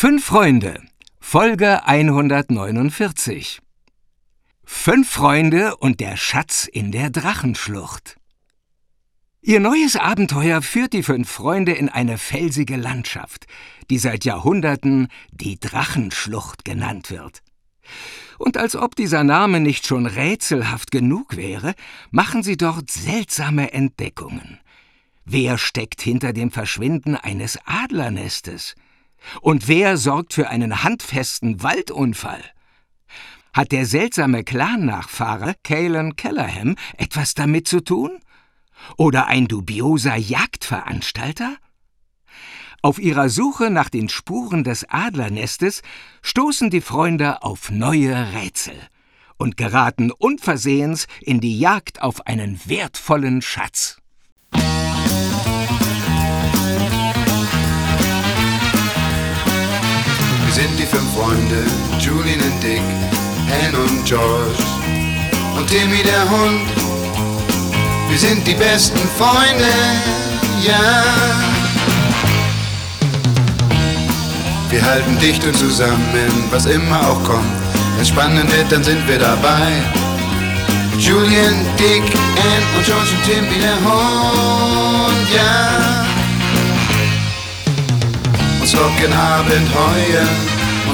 Fünf Freunde, Folge 149. Fünf Freunde und der Schatz in der Drachenschlucht. Ihr neues Abenteuer führt die fünf Freunde in eine felsige Landschaft, die seit Jahrhunderten die Drachenschlucht genannt wird. Und als ob dieser Name nicht schon rätselhaft genug wäre, machen sie dort seltsame Entdeckungen. Wer steckt hinter dem Verschwinden eines Adlernestes? Und wer sorgt für einen handfesten Waldunfall? Hat der seltsame Clan-Nachfahre Kalen Kellerham etwas damit zu tun? Oder ein dubioser Jagdveranstalter? Auf ihrer Suche nach den Spuren des Adlernestes stoßen die Freunde auf neue Rätsel und geraten unversehens in die Jagd auf einen wertvollen Schatz. Sind die fünf Freunde, Julian und Dick, Anne und George und Timmy der Hund. Wir sind die besten Freunde, ja. Wir halten dicht und zusammen, was immer auch kommt. Wenn es spannend wird, dann sind wir dabei. Julian, Dick, Anne und George und Timmy der Hund, ja. Uns locken Abenteuer und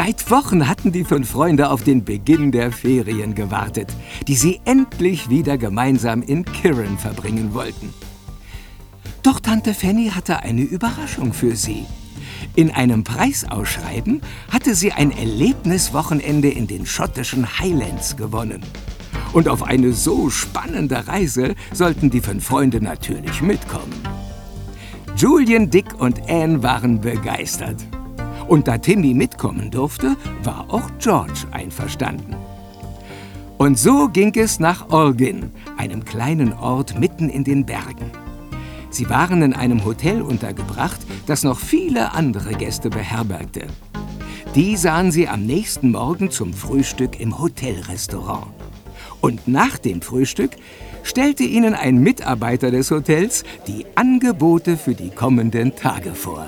Seit Wochen hatten die fünf Freunde auf den Beginn der Ferien gewartet, die sie endlich wieder gemeinsam in Kirin verbringen wollten. Doch Tante Fanny hatte eine Überraschung für sie. In einem Preisausschreiben hatte sie ein Erlebniswochenende in den schottischen Highlands gewonnen. Und auf eine so spannende Reise sollten die fünf Freunde natürlich mitkommen. Julian, Dick und Anne waren begeistert. Und da Timmy mitkommen durfte, war auch George einverstanden. Und so ging es nach Orgin, einem kleinen Ort mitten in den Bergen. Sie waren in einem Hotel untergebracht, das noch viele andere Gäste beherbergte. Die sahen sie am nächsten Morgen zum Frühstück im Hotelrestaurant. Und nach dem Frühstück stellte ihnen ein Mitarbeiter des Hotels die Angebote für die kommenden Tage vor.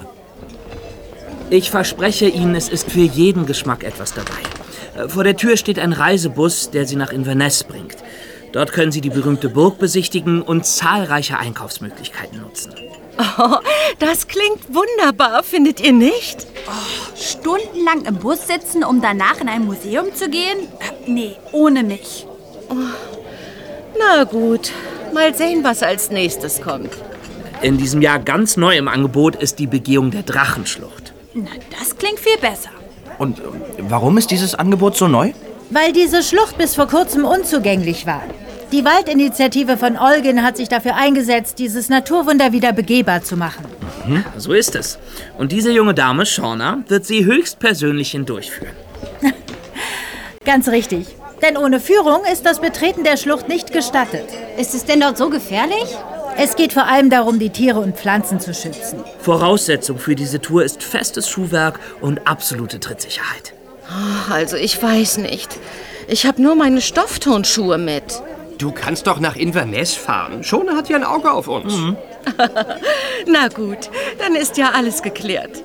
Ich verspreche Ihnen, es ist für jeden Geschmack etwas dabei. Äh, Vor der Tür steht ein Reisebus, der Sie nach Inverness bringt. Dort können Sie die berühmte Burg besichtigen und zahlreiche Einkaufsmöglichkeiten nutzen. Oh, das klingt wunderbar, findet ihr nicht? Stundenlang im Bus sitzen, um danach in ein Museum zu gehen? Äh, Nee, ohne mich. Na gut, mal sehen, was als nächstes kommt. In diesem Jahr ganz neu im Angebot ist die Begehung der Drachenschlucht. Na, das klingt viel besser. Und ähm, warum ist dieses Angebot so neu? Weil diese Schlucht bis vor kurzem unzugänglich war. Die Waldinitiative von Olgin hat sich dafür eingesetzt, dieses Naturwunder wieder begehbar zu machen. So ist es. Und diese junge Dame, Shauna, wird sie höchstpersönlich hindurchführen. Ganz richtig. Denn ohne Führung ist das Betreten der Schlucht nicht gestattet. Ist es denn dort so gefährlich? Es geht vor allem darum, die Tiere und Pflanzen zu schützen. Voraussetzung für diese Tour ist festes Schuhwerk und absolute Trittsicherheit. Also ich weiß nicht. Ich habe nur meine Stofftonschuhe mit. Du kannst doch nach Inverness fahren. Schone hat ja ein Auge auf uns. Na gut, dann ist ja alles geklärt.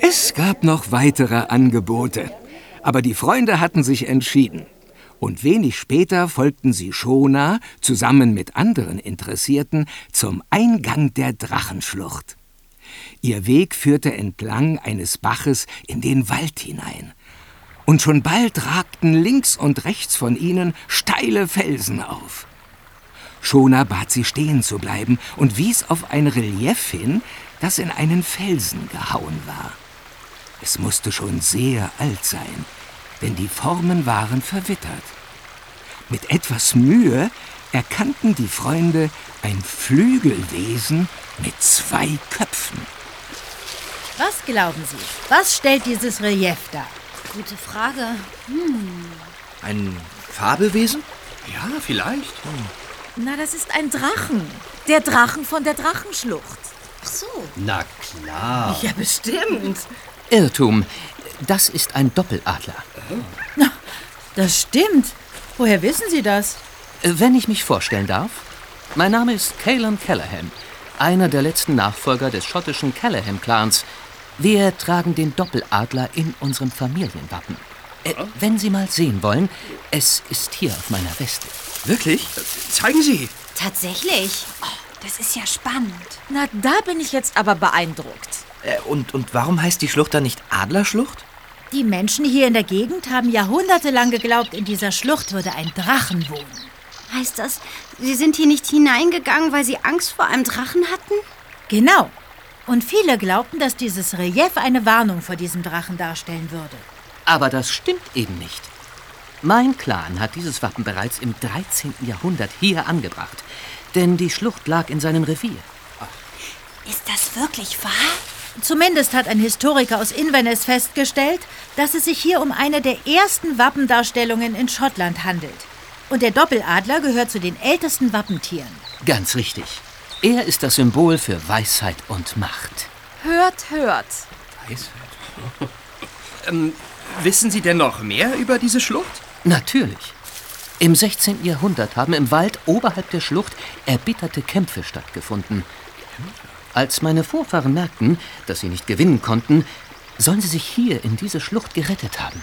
Es gab noch weitere Angebote, aber die Freunde hatten sich entschieden. Und wenig später folgten sie Shona zusammen mit anderen Interessierten zum Eingang der Drachenschlucht. Ihr Weg führte entlang eines Baches in den Wald hinein. Und schon bald ragten links und rechts von ihnen steile Felsen auf. Shona bat sie stehen zu bleiben und wies auf ein Relief hin, das in einen Felsen gehauen war. Es musste schon sehr alt sein, denn die Formen waren verwittert. Mit etwas Mühe erkannten die Freunde ein Flügelwesen mit zwei Köpfen. Was glauben Sie? Was stellt dieses Relief dar? Gute Frage. Ein Fabelwesen? Ja, vielleicht. Na, das ist ein Drachen. Der Drachen von der Drachenschlucht. Ach so. Na klar. Ja, bestimmt. Irrtum. Das ist ein Doppeladler. Das stimmt. Woher wissen Sie das? Äh, Wenn ich mich vorstellen darf. Mein Name ist Caelan Callahan, einer der letzten Nachfolger des schottischen Callahan-Clans. Wir tragen den Doppeladler in unserem Familienwappen. Äh, wenn Sie mal sehen wollen, es ist hier auf meiner Weste. Wirklich? Zeigen Sie. Tatsächlich. Oh, das ist ja spannend. Na, da bin ich jetzt aber beeindruckt. Äh, und, und warum heißt die Schlucht dann nicht Adlerschlucht? Die Menschen hier in der Gegend haben jahrhundertelang geglaubt, in dieser Schlucht würde ein Drachen wohnen. Heißt das, Sie sind hier nicht hineingegangen, weil Sie Angst vor einem Drachen hatten? Genau. Und viele glaubten, dass dieses Relief eine Warnung vor diesem Drachen darstellen würde. Aber das stimmt eben nicht. Mein Clan hat dieses Wappen bereits im 13. Jahrhundert hier angebracht. Denn die Schlucht lag in seinem Revier. Ist das wirklich wahr? Zumindest hat ein Historiker aus Inverness festgestellt, dass es sich hier um eine der ersten Wappendarstellungen in Schottland handelt. Und der Doppeladler gehört zu den ältesten Wappentieren. Ganz richtig. Er ist das Symbol für Weisheit und Macht. Hört, hört. Ähm, wissen Sie denn noch mehr über diese Schlucht? Natürlich. Im 16. Jahrhundert haben im Wald oberhalb der Schlucht erbitterte Kämpfe stattgefunden. Als meine Vorfahren merkten, dass sie nicht gewinnen konnten, sollen sie sich hier in diese Schlucht gerettet haben.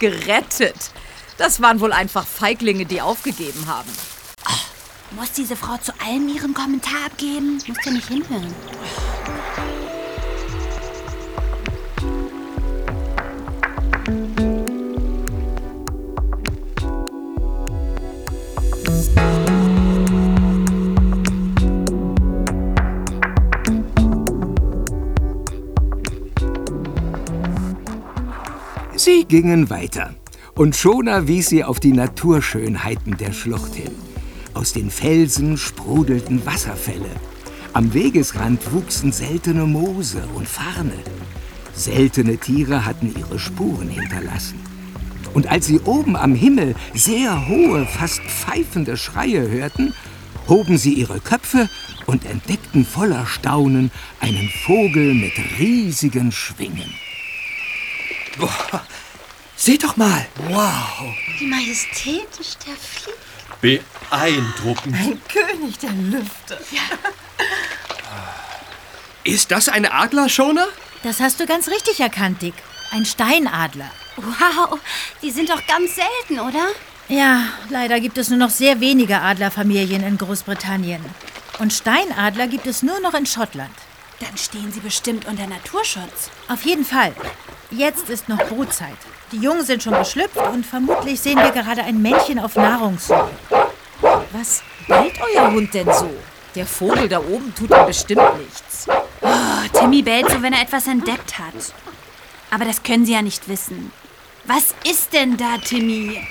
Gerettet. Das waren wohl einfach Feiglinge, die aufgegeben haben. Muss diese Frau zu allem ihren Kommentar abgeben? Muss ja nicht hinhören. Sie gingen weiter. Und Schona wies sie auf die Naturschönheiten der Schlucht hin. Aus den Felsen sprudelten Wasserfälle. Am Wegesrand wuchsen seltene Moose und Farne. Seltene Tiere hatten ihre Spuren hinterlassen. Und als sie oben am Himmel sehr hohe, fast pfeifende Schreie hörten, hoben sie ihre Köpfe und entdeckten voller Staunen einen Vogel mit riesigen Schwingen. Seht doch mal. Wie majestätisch der fliegt. Beeindruckend. Ein König der Lüfte. Ist das eine Adlerschoner? Das hast du ganz richtig erkannt, Dick. Ein Steinadler. Wow, die sind doch ganz selten, oder? Ja, leider gibt es nur noch sehr wenige Adlerfamilien in Großbritannien. Und Steinadler gibt es nur noch in Schottland. Dann stehen sie bestimmt unter Naturschutz. Auf jeden Fall. Jetzt ist noch Brutzeit. Die Jungen sind schon geschlüpft und vermutlich sehen wir gerade ein Männchen auf Nahrungssuche. Was bellt euer Hund denn so? Der Vogel da oben tut ihm bestimmt nichts. Oh, Timmy bellt so, wenn er etwas entdeckt hat. Aber das können sie ja nicht wissen. Was ist denn da, Timmy?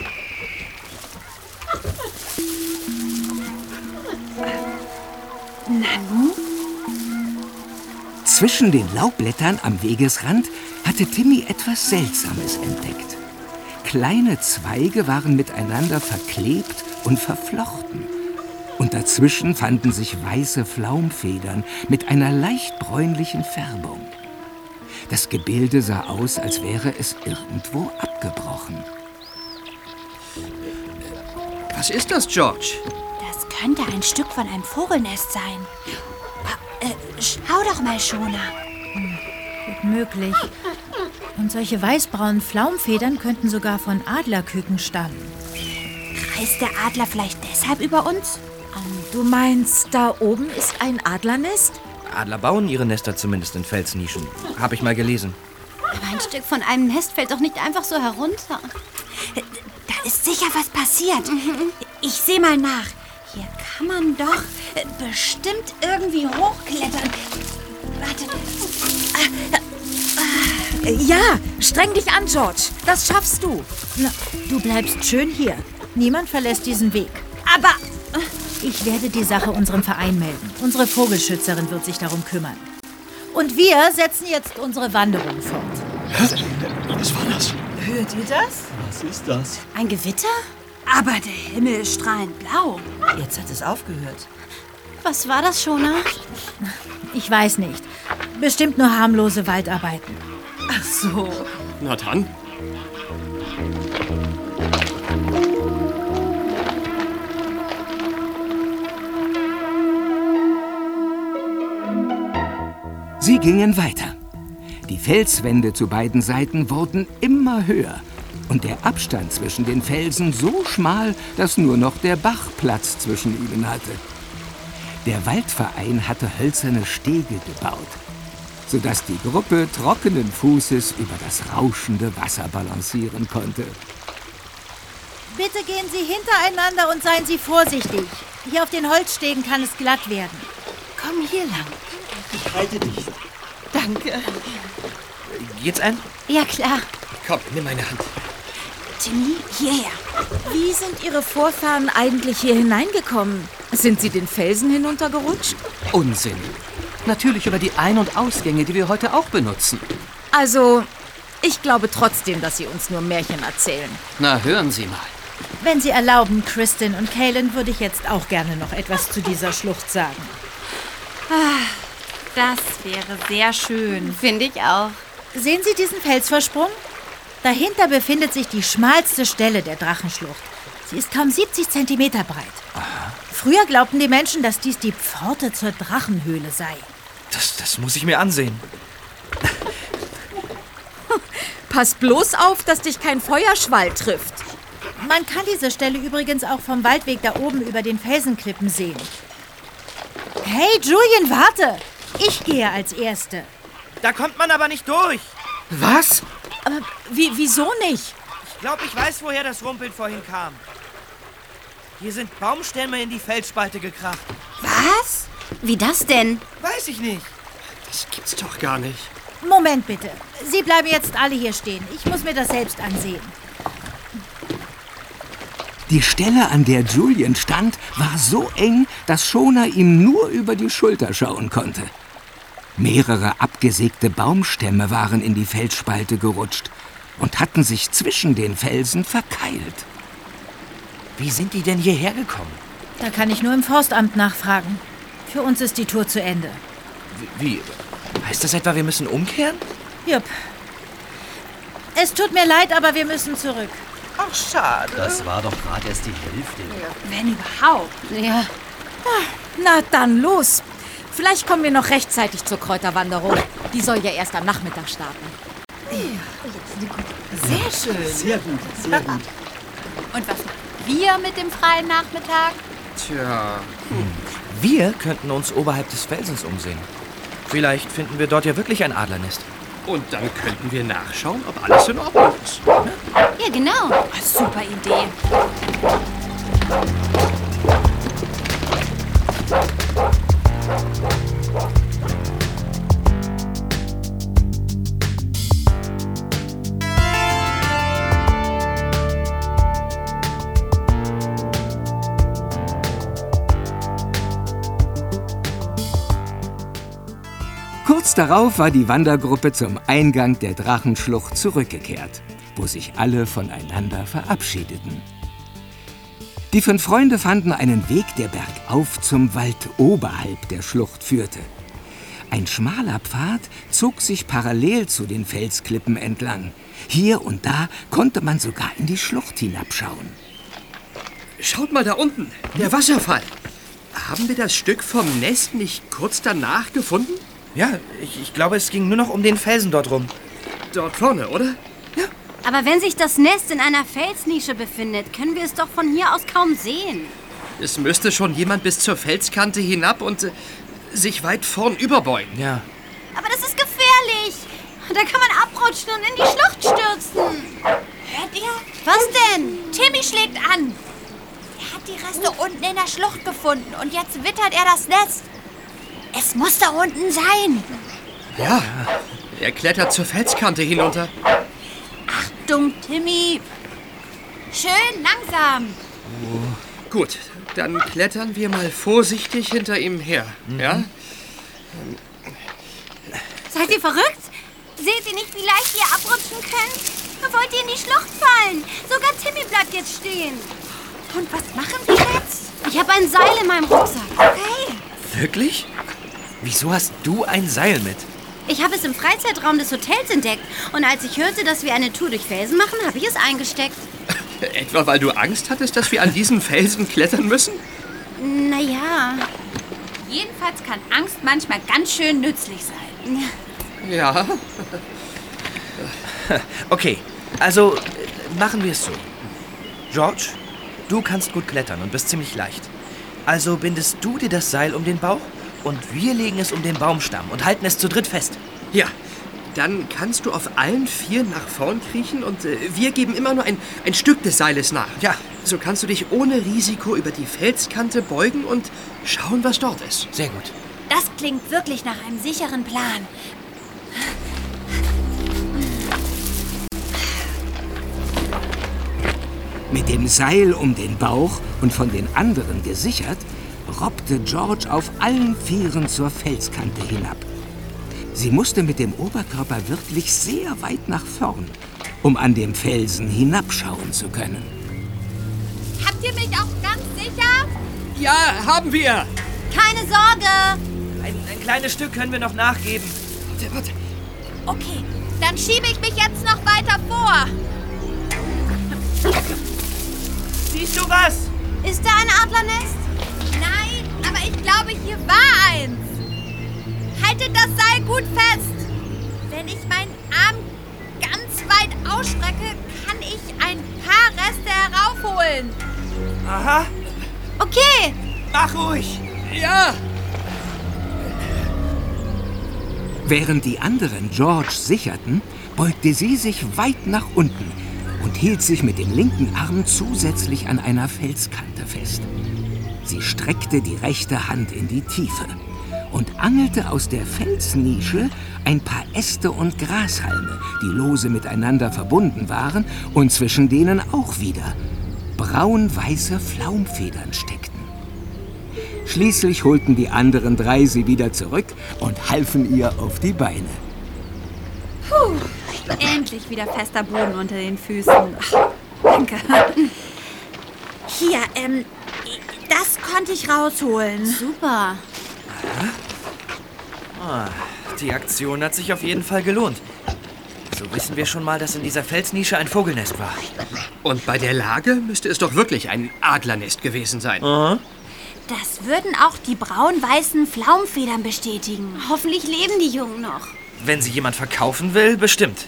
Nanu? Zwischen den Laubblättern am Wegesrand hatte Timmy etwas Seltsames entdeckt. Kleine Zweige waren miteinander verklebt und verflochten. Und dazwischen fanden sich weiße Flaumfedern mit einer leicht bräunlichen Färbung. Das Gebilde sah aus, als wäre es irgendwo abgebrochen. Was ist das, George? Das könnte ein Stück von einem Vogelnest sein. Äh, schau doch mal, Schona. Gut möglich. Und solche weißbraunen Flaumfedern könnten sogar von Adlerküken stammen. Kreist der Adler vielleicht deshalb über uns? Du meinst, da oben ist ein Adlernest? Adler bauen ihre Nester zumindest in Felsnischen. Habe ich mal gelesen. Aber ein Stück von einem Nest fällt doch nicht einfach so herunter. Da ist sicher was passiert. Ich sehe mal nach. Kann man doch äh, bestimmt irgendwie hochklettern. Warte. Äh, Ja, streng dich an, George. Das schaffst du. Na, du bleibst schön hier. Niemand verlässt diesen Weg. Aber Ich werde die Sache unserem Verein melden. Unsere Vogelschützerin wird sich darum kümmern. Und wir setzen jetzt unsere Wanderung fort. Was war das? Hört ihr das? Was ist das? Ein Gewitter? Aber der Himmel ist strahlend blau. Jetzt hat es aufgehört. Was war das, Shona? Ich weiß nicht. Bestimmt nur harmlose Waldarbeiten. Ach so. Na dann. Sie gingen weiter. Die Felswände zu beiden Seiten wurden immer höher und der Abstand zwischen den Felsen so schmal, dass nur noch der Bach Platz zwischen ihnen hatte. Der Waldverein hatte hölzerne Stege gebaut, sodass die Gruppe trockenen Fußes über das rauschende Wasser balancieren konnte. Bitte gehen Sie hintereinander und seien Sie vorsichtig. Hier auf den Holzstegen kann es glatt werden. Komm hier lang. Ich halte dich. Danke. Geht's ein? Ja, klar. Komm, nimm meine Hand. Timmy, hierher. Wie sind Ihre Vorfahren eigentlich hier hineingekommen? Sind sie den Felsen hinuntergerutscht? Unsinn. Natürlich über die Ein- und Ausgänge, die wir heute auch benutzen. Also, ich glaube trotzdem, dass Sie uns nur Märchen erzählen. Na, hören Sie mal. Wenn Sie erlauben, Kristin und Kalen, würde ich jetzt auch gerne noch etwas zu dieser Schlucht sagen. Das wäre sehr schön. Finde ich auch. Sehen Sie diesen Felsvorsprung? Dahinter befindet sich die schmalste Stelle der Drachenschlucht. Sie ist kaum 70 Zentimeter breit. Früher glaubten die Menschen, dass dies die Pforte zur Drachenhöhle sei. Das, das muss ich mir ansehen. Pass bloß auf, dass dich kein Feuerschwall trifft. Man kann diese Stelle übrigens auch vom Waldweg da oben über den Felsenklippen sehen. Hey, Julian, warte! Ich gehe als Erste. Da kommt man aber nicht durch. Was? Aber wie, wieso nicht? Ich glaube, ich weiß, woher das Rumpeln vorhin kam. Hier sind Baumstämme in die Felsspalte gekracht. Was? Wie das denn? Weiß ich nicht. Das gibt's doch gar nicht. Moment bitte. Sie bleiben jetzt alle hier stehen. Ich muss mir das selbst ansehen. Die Stelle, an der Julian stand, war so eng, dass Shona ihm nur über die Schulter schauen konnte. Mehrere abgesägte Baumstämme waren in die Felsspalte gerutscht und hatten sich zwischen den Felsen verkeilt. Wie sind die denn hierher gekommen? Da kann ich nur im Forstamt nachfragen. Für uns ist die Tour zu Ende. Wie? wie? Heißt das etwa, wir müssen umkehren? Jupp. Es tut mir leid, aber wir müssen zurück. Ach, schade. Das war doch gerade erst die Hälfte. Wenn überhaupt. Ja. Na dann los. Vielleicht kommen wir noch rechtzeitig zur Kräuterwanderung. Die soll ja erst am Nachmittag starten. Sehr schön. Sehr gut, sehr gut. Und was machen wir mit dem freien Nachmittag? Tja. Wir könnten uns oberhalb des Felsens umsehen. Vielleicht finden wir dort ja wirklich ein Adlernest. Und dann könnten wir nachschauen, ob alles in Ordnung ist. Ja, genau. Super Idee. Darauf war die Wandergruppe zum Eingang der Drachenschlucht zurückgekehrt, wo sich alle voneinander verabschiedeten. Die fünf Freunde fanden einen Weg, der bergauf zum Wald oberhalb der Schlucht führte. Ein schmaler Pfad zog sich parallel zu den Felsklippen entlang. Hier und da konnte man sogar in die Schlucht hinabschauen. Schaut mal da unten, der Wasserfall. Haben wir das Stück vom Nest nicht kurz danach gefunden? Ja, ich, ich glaube, es ging nur noch um den Felsen dort rum. Dort vorne, oder? Aber wenn sich das Nest in einer Felsnische befindet, können wir es doch von hier aus kaum sehen. Es müsste schon jemand bis zur Felskante hinab und äh, sich weit vorn überbeugen. Ja. Aber das ist gefährlich. Da kann man abrutschen und in die Schlucht stürzen. Hört ihr? Was denn? Timmy schlägt an. Er hat die Reste unten in der Schlucht gefunden und jetzt wittert er das Nest. Es muss da unten sein. Ja. Er klettert zur Felskante hinunter. Achtung, Timmy. Schön langsam. Gut, Dann klettern wir mal vorsichtig hinter ihm her. Ja? Seid ihr verrückt? Seht ihr nicht, wie leicht ihr abrutschen könnt? Wollt ihr in die Schlucht fallen? Sogar Timmy bleibt jetzt stehen. Und was machen wir jetzt? Ich habe ein Seil in meinem Rucksack. Okay. Wirklich? Wieso hast du ein Seil mit? Ich habe es im Freizeitraum des Hotels entdeckt. Und als ich hörte, dass wir eine Tour durch Felsen machen, habe ich es eingesteckt. Etwa weil du Angst hattest, dass wir an diesen Felsen klettern müssen? Naja. Jedenfalls kann Angst manchmal ganz schön nützlich sein. Ja. Okay, also äh, machen wir es so. George, du kannst gut klettern und bist ziemlich leicht. Also bindest du dir das Seil um den Bauch und wir legen es um den Baumstamm und halten es zu dritt fest. Ja. Dann kannst du auf allen vier nach vorn kriechen und äh, wir geben immer nur ein, ein Stück des Seiles nach. Ja. So kannst du dich ohne Risiko über die Felskante beugen und schauen, was dort ist. Sehr gut. Das klingt wirklich nach einem sicheren Plan. Mit dem Seil um den Bauch und von den anderen gesichert, robbte George auf allen Vieren zur Felskante hinab. Sie musste mit dem Oberkörper wirklich sehr weit nach vorn, um an dem Felsen hinabschauen zu können. Habt ihr mich auch ganz sicher? Ja, haben wir! Keine Sorge. Ein, ein kleines Stück können wir noch nachgeben. Warte, warte. Okay, dann schiebe ich mich jetzt noch weiter vor. Siehst du was? Ist da ein Adlernest? Nein, aber ich glaube, hier war eins. Haltet das Seil gut fest. Wenn ich meinen Arm ganz weit ausstrecke, kann ich ein paar Reste heraufholen. Aha, Okay. mach ruhig. Ja! Während die anderen George sicherten, beugte sie sich weit nach unten und hielt sich mit dem linken Arm zusätzlich an einer Felskante fest. Sie streckte die rechte Hand in die Tiefe und angelte aus der Felsnische ein paar Äste und Grashalme, die lose miteinander verbunden waren und zwischen denen auch wieder braun-weiße Flaumfedern steckten. Schließlich holten die anderen drei sie wieder zurück und halfen ihr auf die Beine. Endlich wieder fester Boden unter den Füßen. Danke. Hier, ähm, konnte ich rausholen. Super. Ah, die Aktion hat sich auf jeden Fall gelohnt. So wissen wir schon mal, dass in dieser Felsnische ein Vogelnest war. Und bei der Lage müsste es doch wirklich ein Adlernest gewesen sein. Das würden auch die braun-weißen Flaumfedern bestätigen. Hoffentlich leben die Jungen noch. Wenn sie jemand verkaufen will, bestimmt.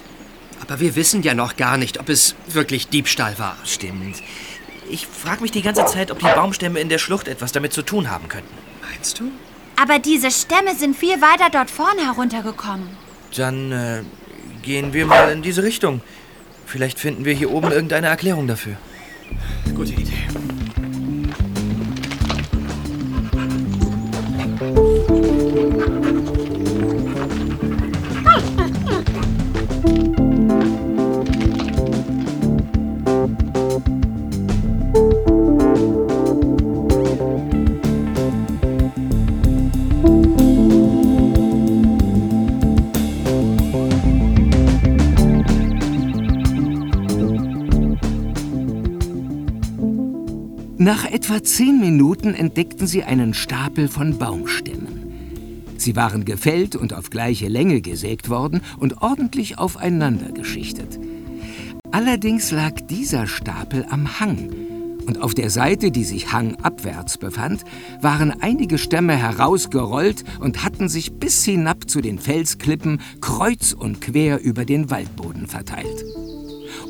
Aber wir wissen ja noch gar nicht, ob es wirklich Diebstahl war. Stimmt. Ich frage mich die ganze Zeit, ob die Baumstämme in der Schlucht etwas damit zu tun haben könnten. Meinst du? Aber diese Stämme sind viel weiter dort vorne heruntergekommen. Dann äh, gehen wir mal in diese Richtung. Vielleicht finden wir hier oben irgendeine Erklärung dafür. Gute Idee. Nach etwa zehn Minuten entdeckten sie einen Stapel von Baumstämmen. Sie waren gefällt und auf gleiche Länge gesägt worden und ordentlich aufeinander geschichtet. Allerdings lag dieser Stapel am Hang. Und auf der Seite, die sich hangabwärts befand, waren einige Stämme herausgerollt und hatten sich bis hinab zu den Felsklippen kreuz und quer über den Waldboden verteilt.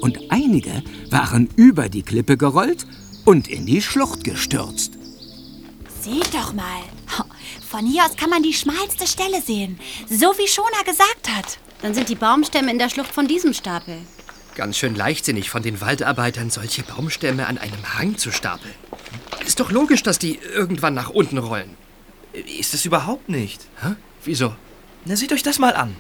Und einige waren über die Klippe gerollt und in die Schlucht gestürzt. Seht doch mal. Von hier aus kann man die schmalste Stelle sehen. So wie Shona gesagt hat. Dann sind die Baumstämme in der Schlucht von diesem Stapel. Ganz schön leichtsinnig von den Waldarbeitern, solche Baumstämme an einem Hang zu stapeln. Ist doch logisch, dass die irgendwann nach unten rollen. Ist es überhaupt nicht. Hä? Wieso? Na, seht euch das mal an.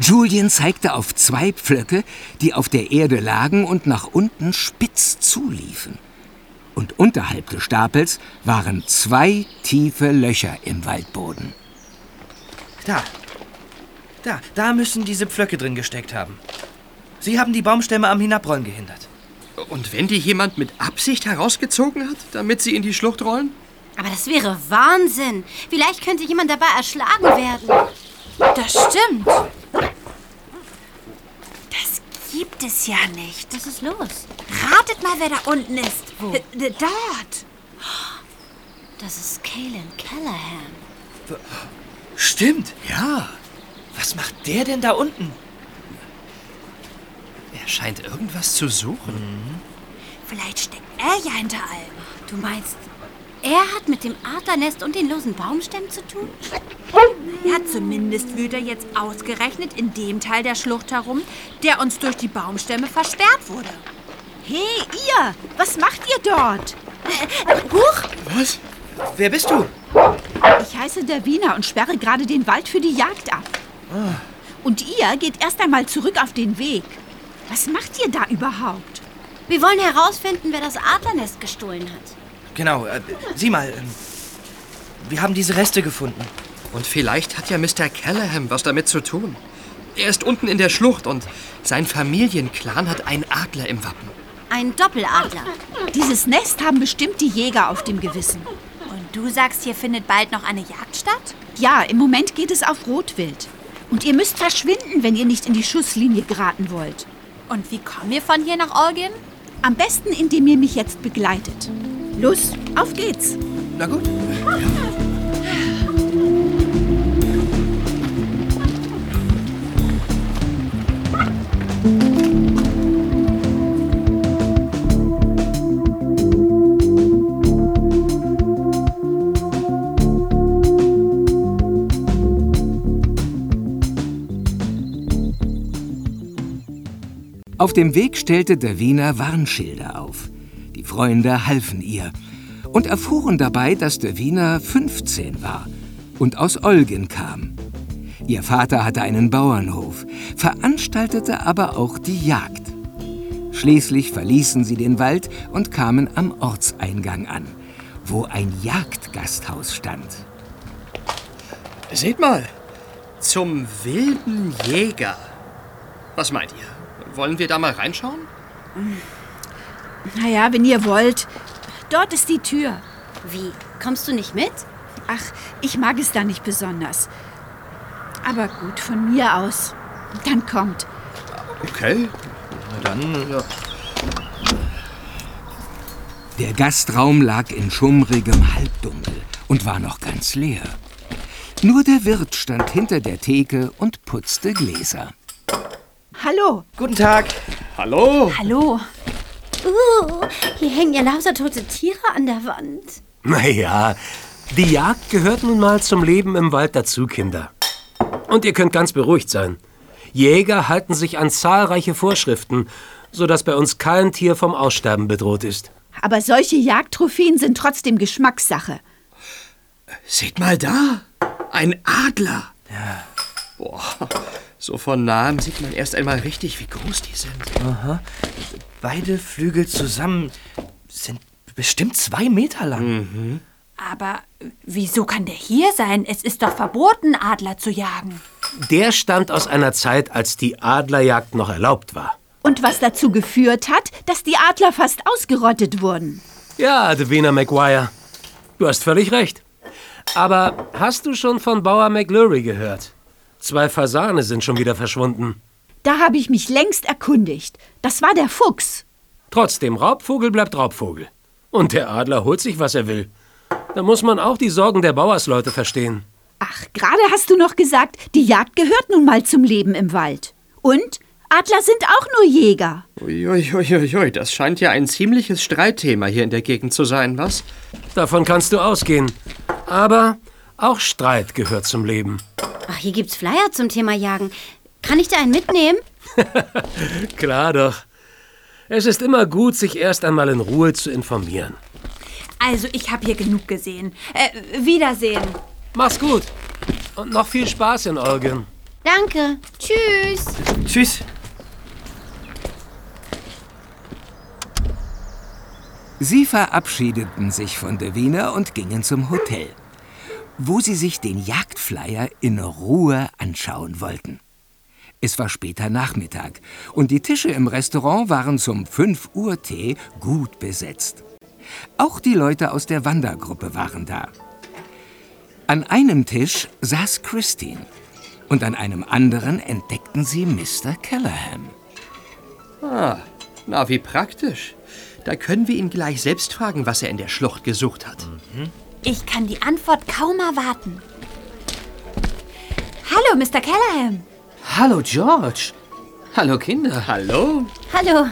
Julian zeigte auf zwei Pflöcke, die auf der Erde lagen und nach unten spitz zuliefen. Und unterhalb des Stapels waren zwei tiefe Löcher im Waldboden. Da. Da, da müssen diese Pflöcke drin gesteckt haben. Sie haben die Baumstämme am Hinabrollen gehindert. Und wenn die jemand mit Absicht herausgezogen hat, damit sie in die Schlucht rollen? Aber das wäre Wahnsinn. Vielleicht könnte jemand dabei erschlagen werden. Das stimmt. Das gibt es ja nicht. Was ist los? Ratet mal, wer da unten ist. Wo? Dort. Das ist Kalen Callahan. Stimmt, ja. Was macht der denn da unten? Er scheint irgendwas zu suchen. Vielleicht steckt er ja hinter allem. Du meinst, er hat mit dem Adlernest und den losen Baumstämmen zu tun? Ja, zumindest wühlt er jetzt ausgerechnet in dem Teil der Schlucht herum, der uns durch die Baumstämme versperrt wurde. Hey, ihr! Was macht ihr dort? Huch! Was? Wer bist du? Ich heiße Davina und sperre gerade den Wald für die Jagd ab. Und ihr geht erst einmal zurück auf den Weg. Was macht ihr da überhaupt? Wir wollen herausfinden, wer das Adlernest gestohlen hat. Genau, äh, sieh mal. ähm, Wir haben diese Reste gefunden. Und vielleicht hat ja Mr. Callahan was damit zu tun. Er ist unten in der Schlucht und sein Familienclan hat einen Adler im Wappen. Ein Doppeladler. Dieses Nest haben bestimmt die Jäger auf dem Gewissen. Und du sagst, hier findet bald noch eine Jagd statt? Ja, im Moment geht es auf Rotwild. Und ihr müsst verschwinden, wenn ihr nicht in die Schusslinie geraten wollt. Und wie kommen wir von hier nach Olgin? Am besten, indem ihr mich jetzt begleitet. Los, auf geht's. Na gut. Auf dem Weg stellte Davina Warnschilder auf. Die Freunde halfen ihr und erfuhren dabei, dass Davina 15 war und aus Olgin kam. Ihr Vater hatte einen Bauernhof, veranstaltete aber auch die Jagd. Schließlich verließen sie den Wald und kamen am Ortseingang an, wo ein Jagdgasthaus stand. Seht mal, zum wilden Jäger. Was meint ihr? Wollen wir da mal reinschauen? Naja, wenn ihr wollt. Dort ist die Tür. Wie? Kommst du nicht mit? Ach, ich mag es da nicht besonders. Aber gut, von mir aus. Dann kommt. Okay, na dann, ja. Der Gastraum lag in schummrigem Halbdunkel und war noch ganz leer. Nur der Wirt stand hinter der Theke und putzte Gläser. Hallo. Guten Tag. Hallo. Hallo. Uh, hier hängen ja lauter tote Tiere an der Wand. Naja, die Jagd gehört nun mal zum Leben im Wald dazu, Kinder. Und ihr könnt ganz beruhigt sein. Jäger halten sich an zahlreiche Vorschriften, sodass bei uns kein Tier vom Aussterben bedroht ist. Aber solche Jagdtrophäen sind trotzdem Geschmackssache. Seht mal da, ein Adler. Ja. Boah, so von nahem sieht man erst einmal richtig, wie groß die sind. Aha. Beide Flügel zusammen sind bestimmt zwei Meter lang. Aber wieso kann der hier sein? Es ist doch verboten, Adler zu jagen. Der stammt aus einer Zeit, als die Adlerjagd noch erlaubt war. Und was dazu geführt hat, dass die Adler fast ausgerottet wurden. Ja, Davina McGuire. Du hast völlig recht. Aber hast du schon von Bauer McLury gehört? Zwei Fasane sind schon wieder verschwunden. Da habe ich mich längst erkundigt. Das war der Fuchs. Trotzdem, Raubvogel bleibt Raubvogel. Und der Adler holt sich, was er will. Da muss man auch die Sorgen der Bauersleute verstehen. Ach, gerade hast du noch gesagt, die Jagd gehört nun mal zum Leben im Wald. Und Adler sind auch nur Jäger. Uiuiuiui, das scheint ja ein ziemliches Streitthema hier in der Gegend zu sein, was? Davon kannst du ausgehen. Aber auch Streit gehört zum Leben. Ach, hier gibt's Flyer zum Thema Jagen. Kann ich da einen mitnehmen? Klar doch. Es ist immer gut, sich erst einmal in Ruhe zu informieren. Also, ich habe hier genug gesehen. Äh, Wiedersehen. Mach's gut. Und noch viel Spaß in Olgin. Danke. Tschüss. Tschüss. Sie verabschiedeten sich von Davina und gingen zum Hotel, wo sie sich den Jagdflyer in Ruhe anschauen wollten. Es war später Nachmittag und die Tische im Restaurant waren zum 5 Uhr Tee gut besetzt. Auch die Leute aus der Wandergruppe waren da. An einem Tisch saß Christine und an einem anderen entdeckten sie Mr. Callahan. Ah, na, wie praktisch. Da können wir ihn gleich selbst fragen, was er in der Schlucht gesucht hat. Ich kann die Antwort kaum erwarten. Hallo, Mr. Callahan. Hallo, George. Hallo, Kinder. Hallo. Hallo.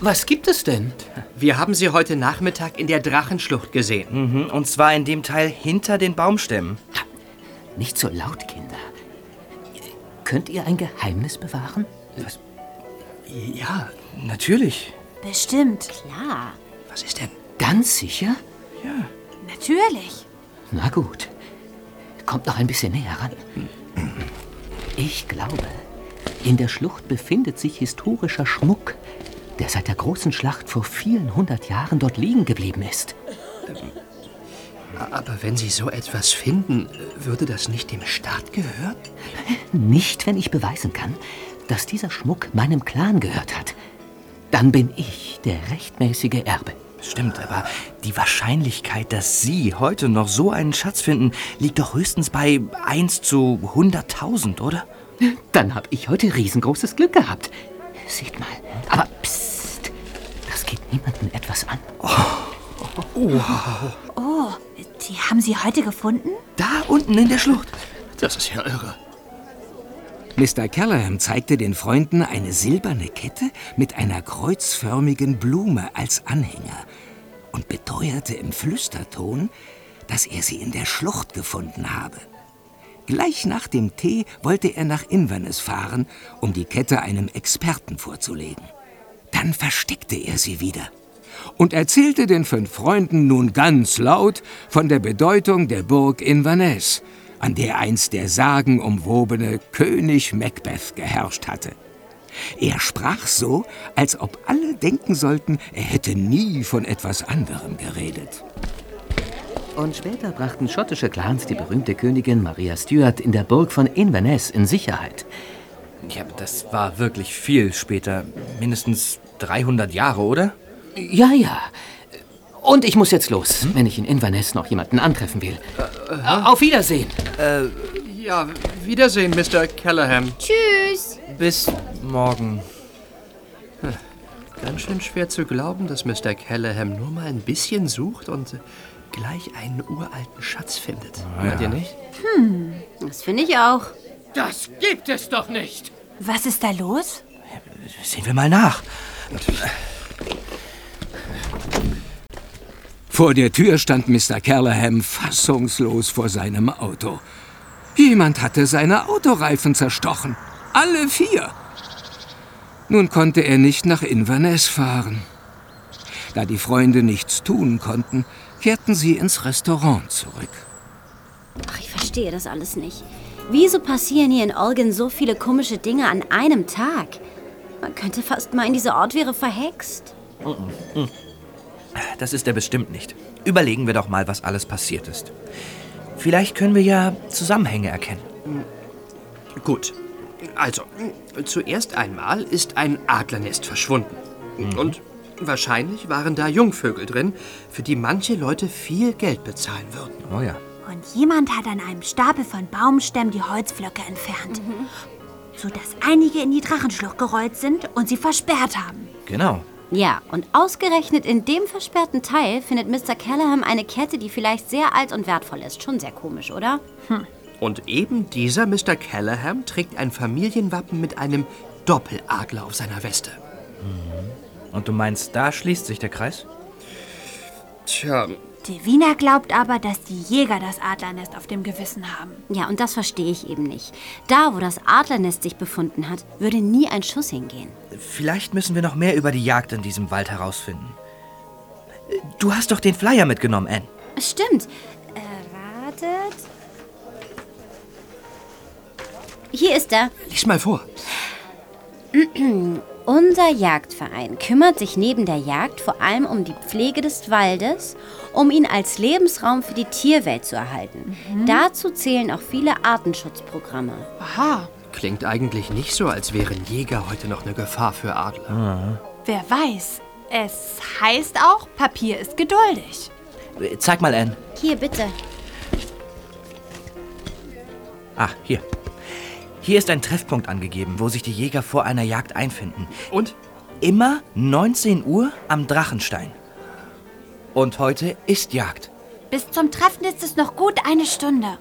Was gibt es denn? Wir haben Sie heute Nachmittag in der Drachenschlucht gesehen. Mhm, und zwar in dem Teil hinter den Baumstämmen. Nicht so laut, Kinder. Könnt ihr ein Geheimnis bewahren? Was? Ja, natürlich. Bestimmt. Klar. Was ist denn? Ganz sicher? Ja. Natürlich. Na gut. Kommt noch ein bisschen näher ran. Ich glaube, in der Schlucht befindet sich historischer Schmuck, der seit der großen Schlacht vor vielen hundert Jahren dort liegen geblieben ist. Aber wenn Sie so etwas finden, würde das nicht dem Staat gehören? Nicht, wenn ich beweisen kann, dass dieser Schmuck meinem Clan gehört hat. Dann bin ich der rechtmäßige Erbe. Stimmt, aber die Wahrscheinlichkeit, dass Sie heute noch so einen Schatz finden, liegt doch höchstens bei 1 zu 100.000, oder? Dann habe ich heute riesengroßes Glück gehabt. Seht mal. Aber psst, das geht niemandem etwas an. Wow. Oh, die haben Sie heute gefunden? Da unten in der Schlucht. Das ist ja irre. Mr. Callahan zeigte den Freunden eine silberne Kette mit einer kreuzförmigen Blume als Anhänger und beteuerte im Flüsterton, dass er sie in der Schlucht gefunden habe. Gleich nach dem Tee wollte er nach Inverness fahren, um die Kette einem Experten vorzulegen. Dann versteckte er sie wieder und erzählte den fünf Freunden nun ganz laut von der Bedeutung der Burg Inverness, an der einst der sagenumwobene König Macbeth geherrscht hatte. Er sprach so, als ob alle denken sollten, er hätte nie von etwas anderem geredet. Und später brachten schottische Clans die berühmte Königin Maria Stuart in der Burg von Inverness in Sicherheit. Ja, das war wirklich viel später. Mindestens 300 Jahre, oder? Ja, ja. Und ich muss jetzt los, wenn ich in Inverness noch jemanden antreffen will. Auf Wiedersehen. Äh, ja, Wiedersehen, Mr. Callahan. Tschüss. Bis morgen. Hm, Ganz schön schwer zu glauben, dass Mr. Callahan nur mal ein bisschen sucht und äh, gleich einen uralten Schatz findet. Meint ihr nicht? Hm, das finde ich auch. Das gibt es doch nicht. Was ist da los? Sehen wir mal nach. Vor der Tür stand Mr. Callahan fassungslos vor seinem Auto. Jemand hatte seine Autoreifen zerstochen. Alle vier. Nun konnte er nicht nach Inverness fahren. Da die Freunde nichts tun konnten, kehrten sie ins Restaurant zurück. Ach, ich verstehe das alles nicht. Wieso passieren hier in Olgen so viele komische Dinge an einem Tag? Man könnte fast meinen, dieser Ort wäre verhext. Das ist er bestimmt nicht. Überlegen wir doch mal, was alles passiert ist. Vielleicht können wir ja Zusammenhänge erkennen. Gut. Also, zuerst einmal ist ein Adlernest verschwunden. Und wahrscheinlich waren da Jungvögel drin, für die manche Leute viel Geld bezahlen würden. Oh ja. Und jemand hat an einem Stapel von Baumstämmen die Holzflöcke entfernt. Sodass einige in die Drachenschlucht gerollt sind und sie versperrt haben. Genau. Ja, und ausgerechnet in dem versperrten Teil findet Mr. Callahan eine Kette, die vielleicht sehr alt und wertvoll ist. Schon sehr komisch, oder? Hm. Und eben dieser Mr. Callahan trägt ein Familienwappen mit einem Doppeladler auf seiner Weste. Und du meinst, da schließt sich der Kreis? Tja, Devina glaubt aber, dass die Jäger das Adlernest auf dem Gewissen haben. Ja, und das verstehe ich eben nicht. Da, wo das Adlernest sich befunden hat, würde nie ein Schuss hingehen. Vielleicht müssen wir noch mehr über die Jagd in diesem Wald herausfinden. Du hast doch den Flyer mitgenommen, Anne. Stimmt. Äh, wartet. Hier ist er. lies mal vor. Unser Jagdverein kümmert sich neben der Jagd vor allem um die Pflege des Waldes, um ihn als Lebensraum für die Tierwelt zu erhalten. Dazu zählen auch viele Artenschutzprogramme. Aha. Klingt eigentlich nicht so, als wären Jäger heute noch eine Gefahr für Adler. Wer weiß. Es heißt auch, Papier ist geduldig. Zeig mal, Anne. Hier, bitte. Ah, hier. Hier ist ein Treffpunkt angegeben, wo sich die Jäger vor einer Jagd einfinden. Und? Immer 19 Uhr am Drachenstein. Und heute ist Jagd. Bis zum Treffen ist es noch gut eine Stunde.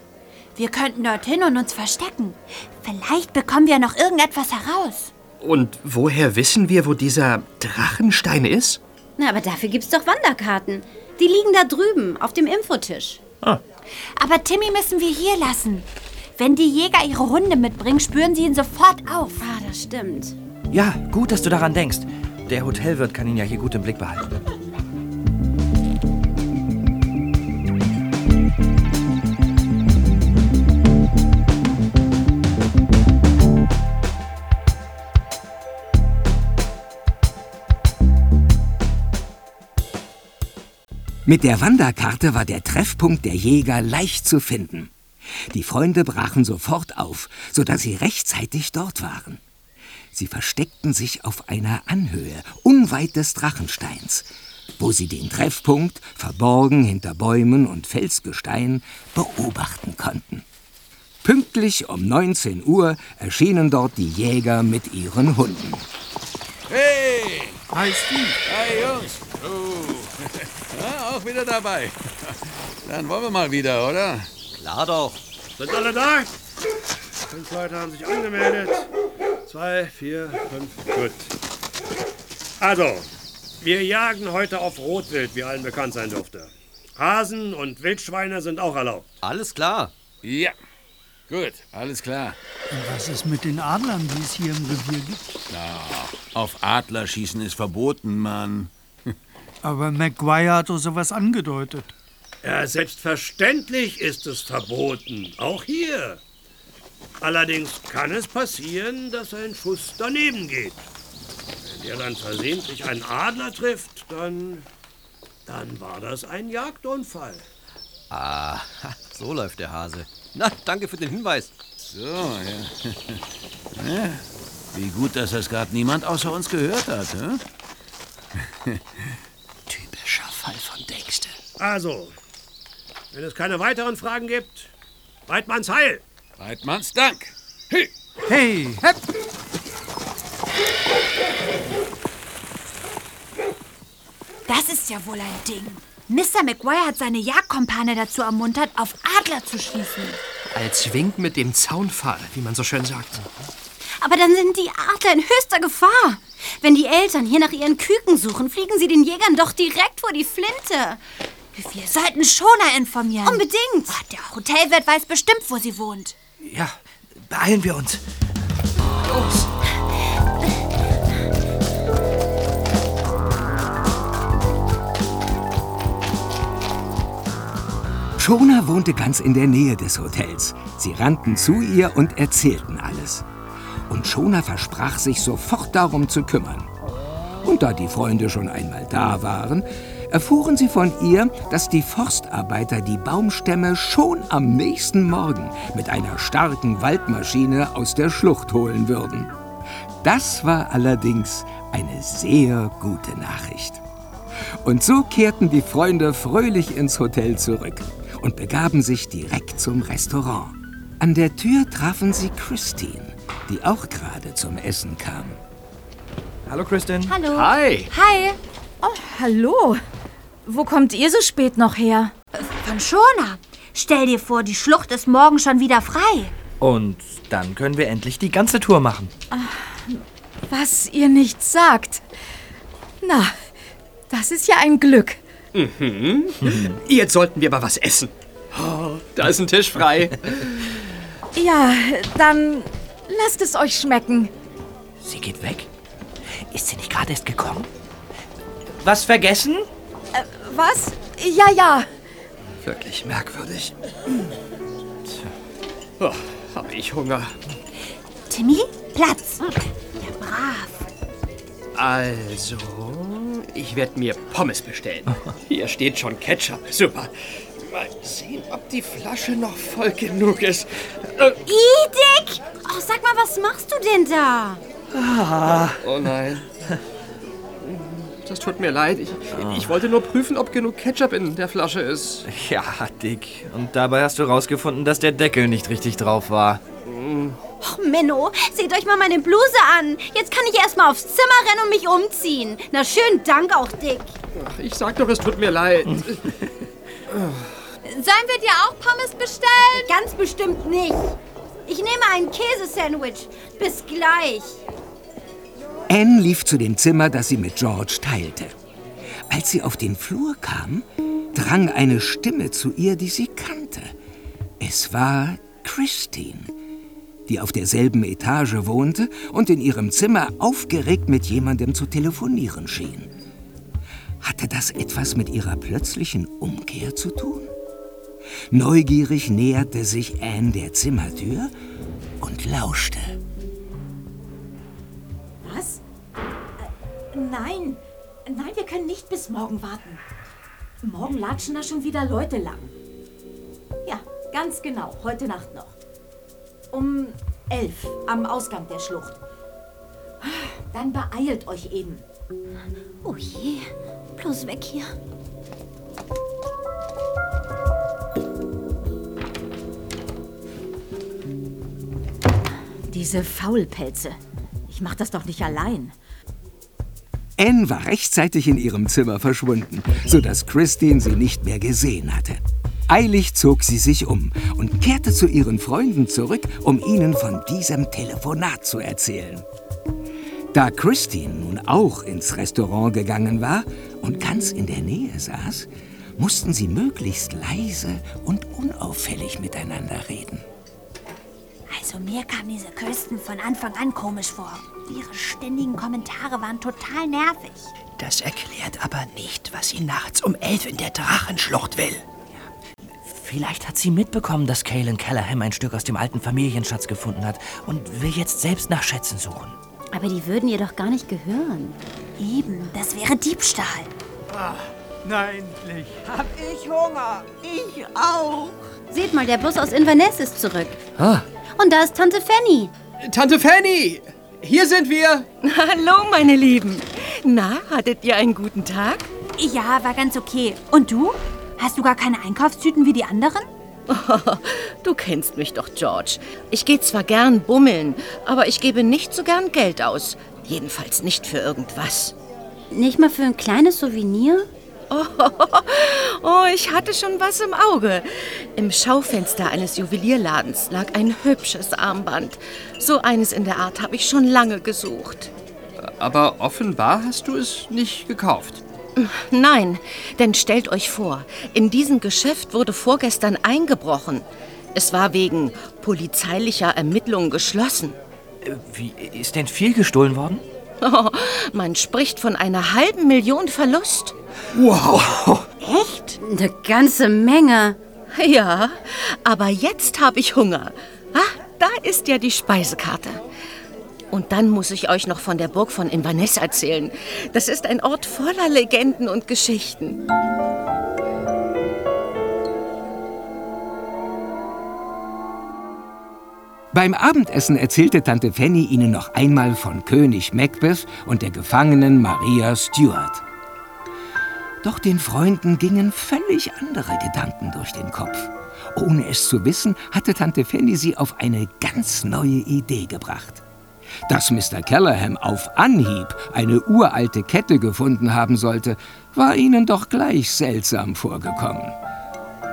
Wir könnten dorthin und uns verstecken. Vielleicht bekommen wir noch irgendetwas heraus. Und woher wissen wir, wo dieser Drachenstein ist? Na, aber dafür gibt's doch Wanderkarten. Die liegen da drüben auf dem Infotisch. Aber Timmy müssen wir hier lassen. Wenn die Jäger ihre Hunde mitbringen, spüren sie ihn sofort auf. Ah, das stimmt. Ja, gut, dass du daran denkst. Der Hotelwirt kann ihn ja hier gut im Blick behalten. Mit der Wanderkarte war der Treffpunkt der Jäger leicht zu finden. Die Freunde brachen sofort auf, sodass sie rechtzeitig dort waren. Sie versteckten sich auf einer Anhöhe, unweit des Drachensteins, wo sie den Treffpunkt, verborgen hinter Bäumen und Felsgestein, beobachten konnten. Pünktlich um 19 Uhr erschienen dort die Jäger mit ihren Hunden. Hey! Hi, Steve. Hi, Jungs. Oh. Ja, auch wieder dabei. Dann wollen wir mal wieder, oder? Klar doch. Sind alle da? Fünf Leute haben sich angemeldet. Zwei, vier, fünf, gut. Also, wir jagen heute auf Rotwild, wie allen bekannt sein dürfte. Hasen und Wildschweine sind auch erlaubt. Alles klar. Ja. Gut, alles klar. Und was ist mit den Adlern, die es hier im Revier gibt? Na, auf Adler schießen ist verboten, Mann. Aber Maguire hat doch sowas angedeutet. Ja, selbstverständlich ist es verboten, auch hier. Allerdings kann es passieren, dass ein Schuss daneben geht. Wenn der dann versehentlich einen Adler trifft, dann, dann war das ein Jagdunfall. Ah, so läuft der Hase. Na, danke für den Hinweis. So, ja. ja. Wie gut, dass das gerade niemand außer uns gehört hat, hm? Typischer Fall von Dexter. Also, wenn es keine weiteren Fragen gibt, Weidmanns Heil! Weidmanns Dank! Hey! Hey, hepp! Das ist ja wohl ein Ding. Mr. McGuire hat seine Jagdkompane dazu ermuntert, auf Adler zu schießen. Als Wink mit dem Zaunpfahl, wie man so schön sagt. Aber dann sind die Adler in höchster Gefahr. Wenn die Eltern hier nach ihren Küken suchen, fliegen sie den Jägern doch direkt vor die Flinte. Wir sollten Schona informieren. Unbedingt. der Hotelwirt weiß bestimmt, wo sie wohnt. Ja, beeilen wir uns. Los! Shona wohnte ganz in der Nähe des Hotels. Sie rannten zu ihr und erzählten alles. Und Shona versprach sich sofort darum zu kümmern. Und da die Freunde schon einmal da waren, erfuhren sie von ihr, dass die Forstarbeiter die Baumstämme schon am nächsten Morgen mit einer starken Waldmaschine aus der Schlucht holen würden. Das war allerdings eine sehr gute Nachricht. Und so kehrten die Freunde fröhlich ins Hotel zurück und begaben sich direkt zum Restaurant. An der Tür trafen sie Christine, die auch gerade zum Essen kam. Hallo, Kristin. Hallo. Hi. Hi. Oh, hallo. Wo kommt ihr so spät noch her? Von Schona. Stell dir vor, die Schlucht ist morgen schon wieder frei. Und dann können wir endlich die ganze Tour machen. Was ihr nicht sagt. Na, das ist ja ein Glück. Mhm. Jetzt sollten wir aber was essen. Oh, da ist ein Tisch frei. Ja, dann lasst es euch schmecken. Sie geht weg? Ist sie nicht gerade erst gekommen? Was vergessen? Äh, was? Ja, ja. Wirklich merkwürdig. Oh, habe ich Hunger. Timmy, Platz. Ja, brav. Also, ich werde mir Pommes bestellen. Hier steht schon Ketchup. Super. Mal sehen, ob die Flasche noch voll genug ist. Äh, Idick! Oh, sag mal, was machst du denn da? Ah. Oh nein. Das tut mir leid. Ich, ich wollte nur prüfen, ob genug Ketchup in der Flasche ist. Ja, Dick. Und dabei hast du rausgefunden, dass der Deckel nicht richtig drauf war. Oh, Menno, seht euch mal meine Bluse an. Jetzt kann ich erstmal aufs Zimmer rennen und mich umziehen. Na, schönen Dank auch, Dick. Ach, ich sag doch, es tut mir leid. Sollen wir dir auch Pommes bestellen? Ganz bestimmt nicht. Ich nehme ein Käsesandwich. Bis gleich. Anne lief zu dem Zimmer, das sie mit George teilte. Als sie auf den Flur kam, drang eine Stimme zu ihr, die sie kannte. Es war Christine, die auf derselben Etage wohnte und in ihrem Zimmer aufgeregt mit jemandem zu telefonieren schien. Hatte das etwas mit ihrer plötzlichen Umkehr zu tun? Neugierig näherte sich Anne der Zimmertür und lauschte. Nein, nein, wir können nicht bis morgen warten. Morgen latschen da schon wieder Leute lang. Ja, ganz genau, heute Nacht noch. Um elf am Ausgang der Schlucht. Dann beeilt euch eben. Oh je, bloß weg hier. Diese Faulpelze. Ich mach das doch nicht allein. Anne war rechtzeitig in ihrem Zimmer verschwunden, sodass Christine sie nicht mehr gesehen hatte. Eilig zog sie sich um und kehrte zu ihren Freunden zurück, um ihnen von diesem Telefonat zu erzählen. Da Christine nun auch ins Restaurant gegangen war und ganz in der Nähe saß, mussten sie möglichst leise und unauffällig miteinander reden. Also mir kam diese Kirsten von Anfang an komisch vor. Ihre ständigen Kommentare waren total nervig. Das erklärt aber nicht, was sie nachts um elf in der Drachenschlucht will. Vielleicht hat sie mitbekommen, dass Kaelin Callahan ein Stück aus dem alten Familienschatz gefunden hat und will jetzt selbst nach Schätzen suchen. Aber die würden ihr doch gar nicht gehören. Eben, das wäre Diebstahl. Ach, na endlich. Hab ich Hunger. Ich auch. Seht mal, der Bus aus Inverness ist zurück. Ah. Und da ist Tante Fanny. Tante Fanny! Hier sind wir! Hallo, meine Lieben. Na, hattet ihr einen guten Tag? Ja, war ganz okay. Und du? Hast du gar keine Einkaufstüten wie die anderen? du kennst mich doch, George. Ich gehe zwar gern bummeln, aber ich gebe nicht so gern Geld aus. Jedenfalls nicht für irgendwas. Nicht mal für ein kleines Souvenir? Oh, oh, ich hatte schon was im Auge. Im Schaufenster eines Juwelierladens lag ein hübsches Armband. So eines in der Art habe ich schon lange gesucht. Aber offenbar hast du es nicht gekauft. Nein, denn stellt euch vor, in diesem Geschäft wurde vorgestern eingebrochen. Es war wegen polizeilicher Ermittlungen geschlossen. Wie, ist denn viel gestohlen worden? Oh, man spricht von einer halben Million Verlust. Wow! Echt? Eine ganze Menge. Ja, aber jetzt habe ich Hunger. Ah, da ist ja die Speisekarte. Und dann muss ich euch noch von der Burg von Inverness erzählen. Das ist ein Ort voller Legenden und Geschichten. Beim Abendessen erzählte Tante Fanny ihnen noch einmal von König Macbeth und der Gefangenen Maria Stuart. Doch den Freunden gingen völlig andere Gedanken durch den Kopf. Ohne es zu wissen, hatte Tante Fanny sie auf eine ganz neue Idee gebracht. Dass Mr. Callahan auf Anhieb eine uralte Kette gefunden haben sollte, war ihnen doch gleich seltsam vorgekommen.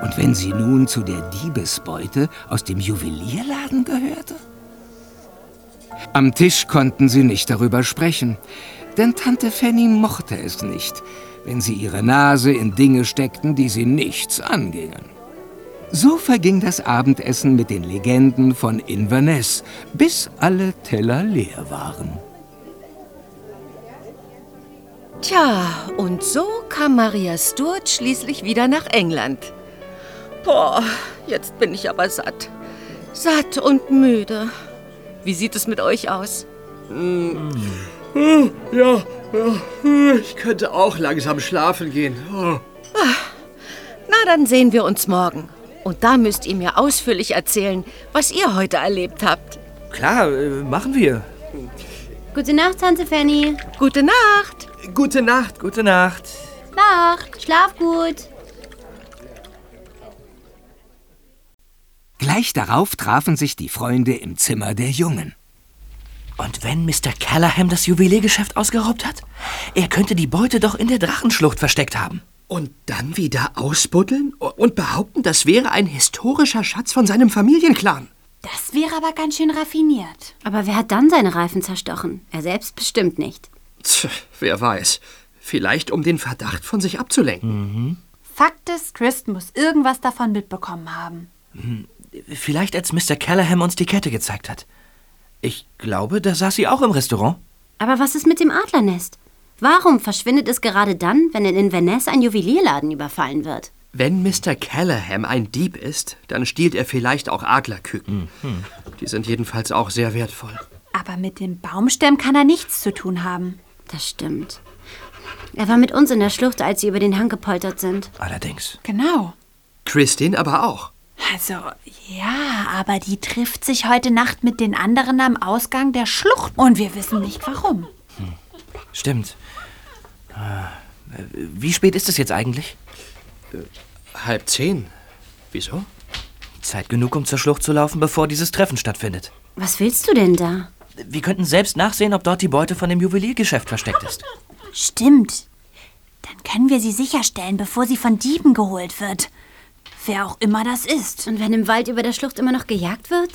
Und wenn sie nun zu der Diebesbeute aus dem Juwelierladen gehörte? Am Tisch konnten sie nicht darüber sprechen, denn Tante Fanny mochte es nicht, wenn sie ihre Nase in Dinge steckten, die sie nichts angingen. So verging das Abendessen mit den Legenden von Inverness, bis alle Teller leer waren. Tja, und so kam Maria Stuart schließlich wieder nach England. Boah, jetzt bin ich aber satt. Satt und müde. Wie sieht es mit euch aus? Hm, Ja, ja, ich könnte auch langsam schlafen gehen. Oh. Na, dann sehen wir uns morgen. Und da müsst ihr mir ausführlich erzählen, was ihr heute erlebt habt. Klar, äh, machen wir. Gute Nacht, Tante Fanny. Gute Nacht. Gute Nacht, gute Nacht. Nacht. Schlaf gut. Gleich darauf trafen sich die Freunde im Zimmer der Jungen. Und wenn Mr. Callahan das Juweliergeschäft ausgeraubt hat? Er könnte die Beute doch in der Drachenschlucht versteckt haben. Und dann wieder ausbuddeln und behaupten, das wäre ein historischer Schatz von seinem Familienclan. Das wäre aber ganz schön raffiniert. Aber wer hat dann seine Reifen zerstochen? Er selbst bestimmt nicht. Tch, wer weiß. Vielleicht um den Verdacht von sich abzulenken. Fakt ist, Kristen muss irgendwas davon mitbekommen haben. Hm, Vielleicht als Mr. Callahan uns die Kette gezeigt hat. Ich glaube, da saß sie auch im Restaurant. Aber was ist mit dem Adlernest? Warum verschwindet es gerade dann, wenn in Inverness ein Juwelierladen überfallen wird? Wenn Mr. Callahan ein Dieb ist, dann stiehlt er vielleicht auch Adlerküken. Die sind jedenfalls auch sehr wertvoll. Aber mit dem Baumstämmen kann er nichts zu tun haben. Das stimmt. Er war mit uns in der Schlucht, als sie über den Hang gepoltert sind. Allerdings. Genau. Christine aber auch. Also, ja, aber die trifft sich heute Nacht mit den anderen am Ausgang der Schlucht und wir wissen nicht warum. Stimmt. Äh, Wie spät ist es jetzt eigentlich? Halb zehn. Wieso? Zeit genug, um zur Schlucht zu laufen, bevor dieses Treffen stattfindet. Was willst du denn da? Wir könnten selbst nachsehen, ob dort die Beute von dem Juweliergeschäft versteckt ist. Stimmt. Dann können wir sie sicherstellen, bevor sie von Dieben geholt wird. Wer auch immer das ist. Und wenn im Wald über der Schlucht immer noch gejagt wird?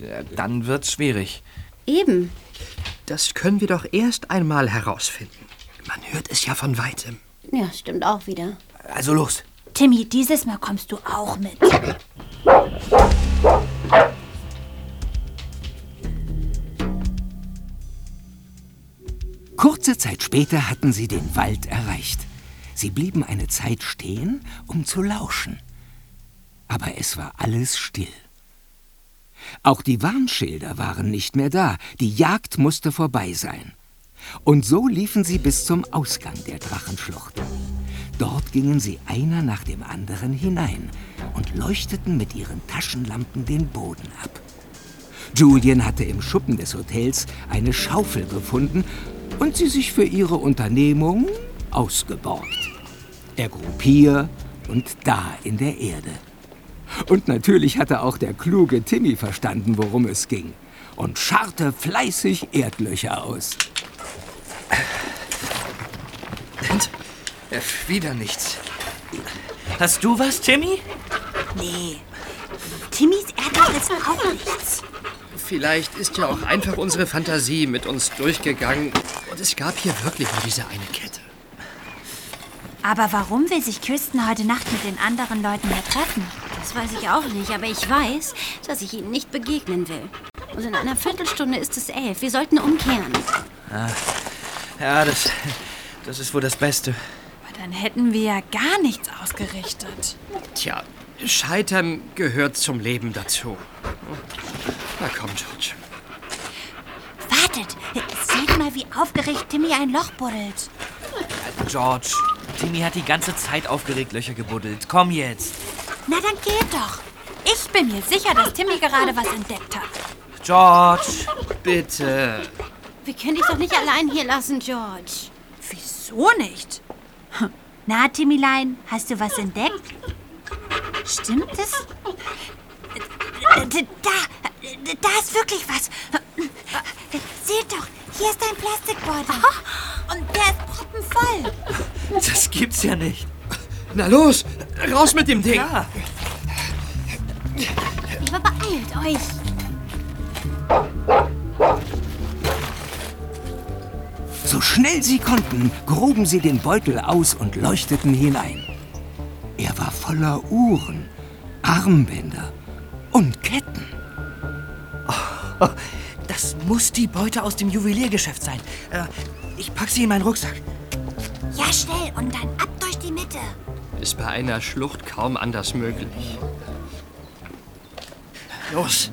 Ja, Dann wird's schwierig. Eben. Das können wir doch erst einmal herausfinden. Man hört es ja von weitem. Ja, stimmt auch wieder. Also los. Timmy, dieses Mal kommst du auch mit. Kurze Zeit später hatten sie den Wald erreicht. Sie blieben eine Zeit stehen, um zu lauschen. Aber es war alles still. Auch die Warnschilder waren nicht mehr da. Die Jagd musste vorbei sein. Und so liefen sie bis zum Ausgang der Drachenschlucht. Dort gingen sie einer nach dem anderen hinein und leuchteten mit ihren Taschenlampen den Boden ab. Julian hatte im Schuppen des Hotels eine Schaufel gefunden und sie sich für ihre Unternehmung ausgeborgt. Er grub hier und da in der Erde. Und natürlich hatte auch der kluge Timmy verstanden, worum es ging und scharrte fleißig Erdlöcher aus. Und? Äh, wieder nichts. Hast du was, Timmy? Nee. Timmys Erdloch ist auch nichts. Vielleicht ist ja auch einfach unsere Fantasie mit uns durchgegangen und es gab hier wirklich nur diese eine Kette. Aber warum will sich Kirsten heute Nacht mit den anderen Leuten hier treffen? Das weiß ich auch nicht, aber ich weiß, dass ich ihnen nicht begegnen will. Und in einer Viertelstunde ist es elf. Wir sollten umkehren. Ah, ja, das, das ist wohl das Beste. Aber dann hätten wir ja gar nichts ausgerichtet. Tja, Scheitern gehört zum Leben dazu. Na komm, George. Wartet, seht mal, wie aufgeregt Timmy ein Loch buddelt. George, Timmy hat die ganze Zeit aufgeregt Löcher gebuddelt. Komm jetzt. Na, dann geht doch. Ich bin mir sicher, dass Timmy gerade was entdeckt hat. George, bitte. Wir können dich doch nicht allein hier lassen, George. Wieso nicht? Hm. Na, Timmylein, hast du was entdeckt? Stimmt es? Äh, Da, da ist wirklich was. Seht doch, hier ist ein Plastikbeutel. Und der ist proppenvoll. Das gibt's ja nicht. Na los, raus mit dem Ding. Ja. Aber beeilt euch. So schnell sie konnten, gruben sie den Beutel aus und leuchteten hinein. Er war voller Uhren, Armbänder und Ketten. Oh, das muss die Beute aus dem Juweliergeschäft sein. Äh, ich pack sie in meinen Rucksack. Ja, schnell und dann ab. Ist bei einer Schlucht kaum anders möglich. Los.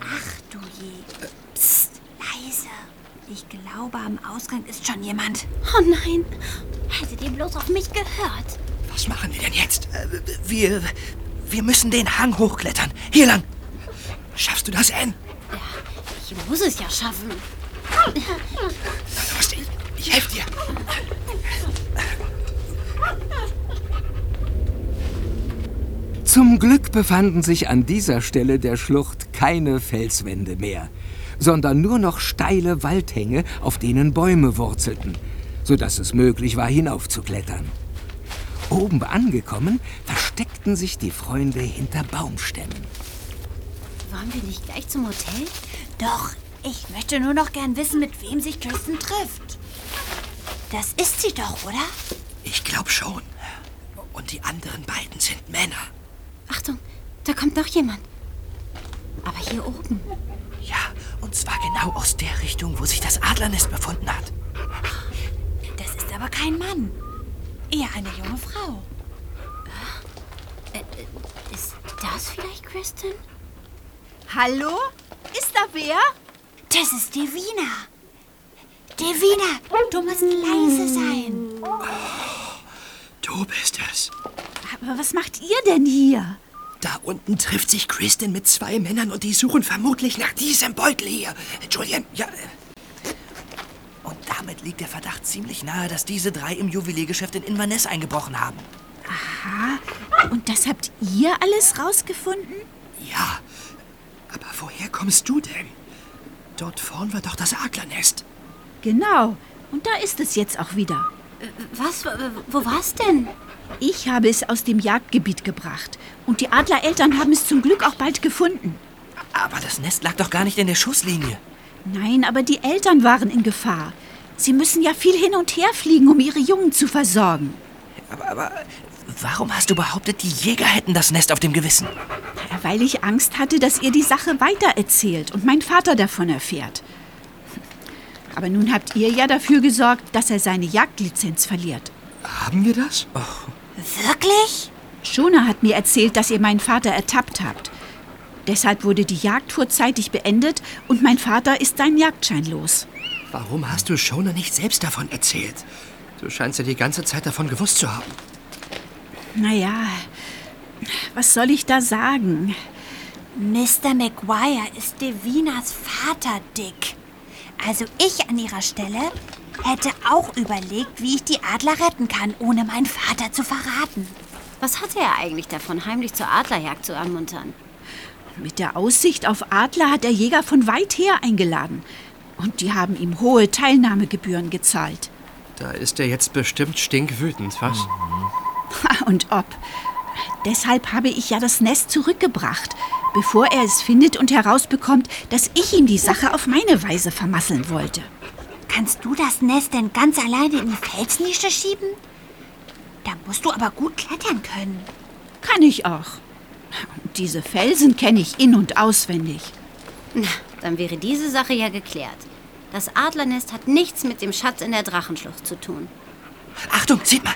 Ach du je. Psst, leise. Ich glaube, am Ausgang ist schon jemand. Oh nein, hättet ihr bloß auf mich gehört. Was machen wir denn jetzt? Äh, Wir, wir müssen den Hang hochklettern. Hier lang. Schaffst du das, Anne? Ich muss es ja schaffen. Los, ich, ich helfe dir. Zum Glück befanden sich an dieser Stelle der Schlucht keine Felswände mehr, sondern nur noch steile Waldhänge, auf denen Bäume wurzelten, sodass es möglich war, hinaufzuklettern. Oben angekommen, versteckten sich die Freunde hinter Baumstämmen. Wollen wir nicht gleich zum Hotel? Doch, ich möchte nur noch gern wissen, mit wem sich Kristen trifft. Das ist sie doch, oder? Ich glaube schon. Und die anderen beiden sind Männer. Achtung, da kommt noch jemand. Aber hier oben. Ja, und zwar genau aus der Richtung, wo sich das Adlernest befunden hat. Das ist aber kein Mann. Eher eine junge Frau. Äh, ist das vielleicht Kristen? Hallo? Ist da wer? Das ist Devina. Devina, du musst leise sein. Du bist es. Aber was macht ihr denn hier? Da unten trifft sich Kristen mit zwei Männern und die suchen vermutlich nach diesem Beutel hier. Julian, ja. Und damit liegt der Verdacht ziemlich nahe, dass diese drei im Juweliergeschäft in Inverness eingebrochen haben. Aha. Und das habt ihr alles rausgefunden? Ja. Aber woher kommst du denn? Dort vorn war doch das Adlernest. Genau. Und da ist es jetzt auch wieder. Was? Wo war's denn? Ich habe es aus dem Jagdgebiet gebracht. Und die Adlereltern haben es zum Glück auch bald gefunden. Aber das Nest lag doch gar nicht in der Schusslinie. Nein, aber die Eltern waren in Gefahr. Sie müssen ja viel hin und her fliegen, um ihre Jungen zu versorgen. Aber, aber warum hast du behauptet, die Jäger hätten das Nest auf dem Gewissen? Weil ich Angst hatte, dass ihr die Sache weitererzählt und mein Vater davon erfährt. Aber nun habt ihr ja dafür gesorgt, dass er seine Jagdlizenz verliert. Haben wir das? Oh. Wirklich? Shona hat mir erzählt, dass ihr meinen Vater ertappt habt. Deshalb wurde die Jagd vorzeitig beendet und mein Vater ist seinen Jagdschein los. Warum hast du Shona nicht selbst davon erzählt? Du scheinst ja die ganze Zeit davon gewusst zu haben. Naja, was soll ich da sagen? Mr. McGuire ist Devinas Vater, Dick. Also ich an ihrer Stelle hätte auch überlegt, wie ich die Adler retten kann, ohne meinen Vater zu verraten. Was hatte er eigentlich davon, heimlich zur Adlerjagd zu ermuntern? Mit der Aussicht auf Adler hat der Jäger von weit her eingeladen. Und die haben ihm hohe Teilnahmegebühren gezahlt. Da ist er jetzt bestimmt stinkwütend, was? Ha, Und ob. Deshalb habe ich ja das Nest zurückgebracht, bevor er es findet und herausbekommt, dass ich ihm die Sache auf meine Weise vermasseln wollte. Kannst du das Nest denn ganz alleine in die Felsnische schieben? Da musst du aber gut klettern können. Kann ich auch. Und diese Felsen kenne ich in- und auswendig. Na, dann wäre diese Sache ja geklärt. Das Adlernest hat nichts mit dem Schatz in der Drachenschlucht zu tun. Achtung, seht mal.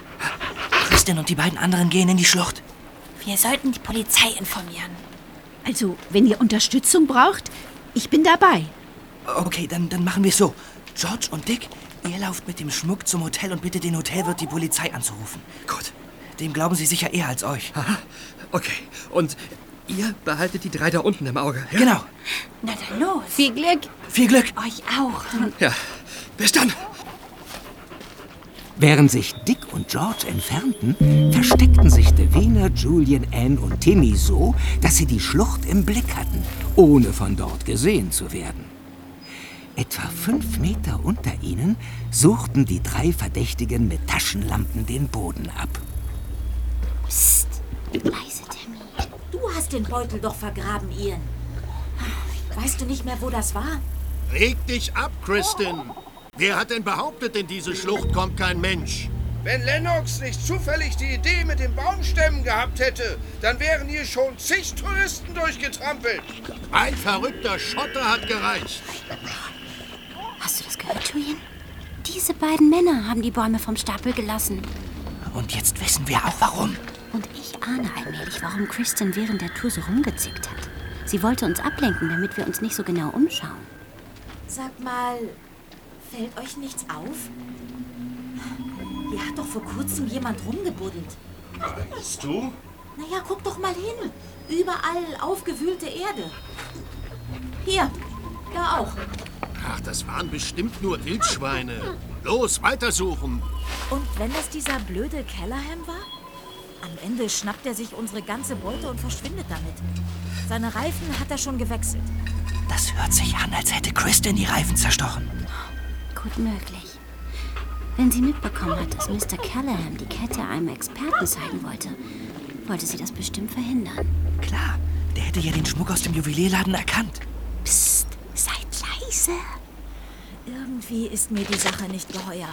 Kristen und die beiden anderen gehen in die Schlucht. Wir sollten die Polizei informieren. Also, wenn ihr Unterstützung braucht, ich bin dabei. Okay, dann, dann machen wir es so. George und Dick, ihr lauft mit dem Schmuck zum Hotel und bittet den Hotelwirt, die Polizei anzurufen. Gut. Dem glauben sie sicher eher als euch. Aha. Okay. Und ihr behaltet die drei da unten im Auge. Ja? Genau. Na dann los. Viel Glück. Viel Glück. Euch auch. Ja. Bis dann. Während sich Dick und George entfernten, versteckten sich Davina, Julian, Anne und Timmy so, dass sie die Schlucht im Blick hatten, ohne von dort gesehen zu werden. Etwa fünf Meter unter ihnen suchten die drei Verdächtigen mit Taschenlampen den Boden ab. Psst. Leise, Timmy. Du hast den Beutel doch vergraben, Ian. Weißt du nicht mehr, wo das war? Reg dich ab, Kristen. Wer hat denn behauptet, in diese Schlucht kommt kein Mensch? Wenn Lennox nicht zufällig die Idee mit den Baumstämmen gehabt hätte, dann wären hier schon zig Touristen durchgetrampelt. Ein verrückter Schotter hat gereicht. Hast du das gehört, Julian? Diese beiden Männer haben die Bäume vom Stapel gelassen. Und jetzt wissen wir auch warum. Und ich ahne allmählich, warum Kristen während der Tour so rumgezickt hat. Sie wollte uns ablenken, damit wir uns nicht so genau umschauen. Sag mal, Fällt euch nichts auf? Hier hat doch vor kurzem jemand rumgebuddelt. Bist du? Naja, guck doch mal hin. Überall aufgewühlte Erde. Hier, da auch. Ach, das waren bestimmt nur Wildschweine. Los, weitersuchen. Und wenn es dieser blöde Callahan war? Am Ende schnappt er sich unsere ganze Beute und verschwindet damit. Seine Reifen hat er schon gewechselt. Das hört sich an, als hätte Kristen die Reifen zerstochen. Gut möglich. Wenn sie mitbekommen hat, dass Mr. Callahan die Kette einem Experten zeigen wollte, wollte sie das bestimmt verhindern. Klar, der hätte ja den Schmuck aus dem Juwelierladen erkannt. Psst, seid leise. Irgendwie ist mir die Sache nicht geheuer.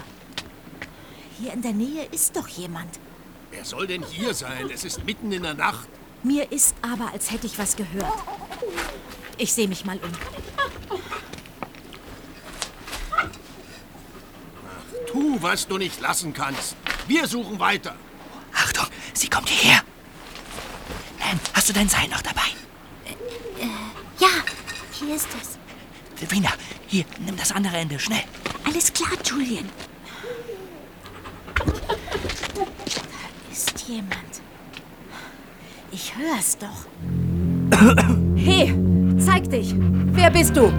Hier in der Nähe ist doch jemand. Wer soll denn hier sein? Es ist mitten in der Nacht. Mir ist aber, als hätte ich was gehört. Ich sehe mich mal um. Tu, was du nicht lassen kannst. Wir suchen weiter. Achtung, sie kommt hierher. Nan, hast du dein Seil noch dabei? Äh, ja, hier ist es. Wiener, hier, nimm das andere Ende, schnell. Alles klar, Julian. Da ist jemand. Ich hör's doch. Hey, zeig dich. Wer bist du?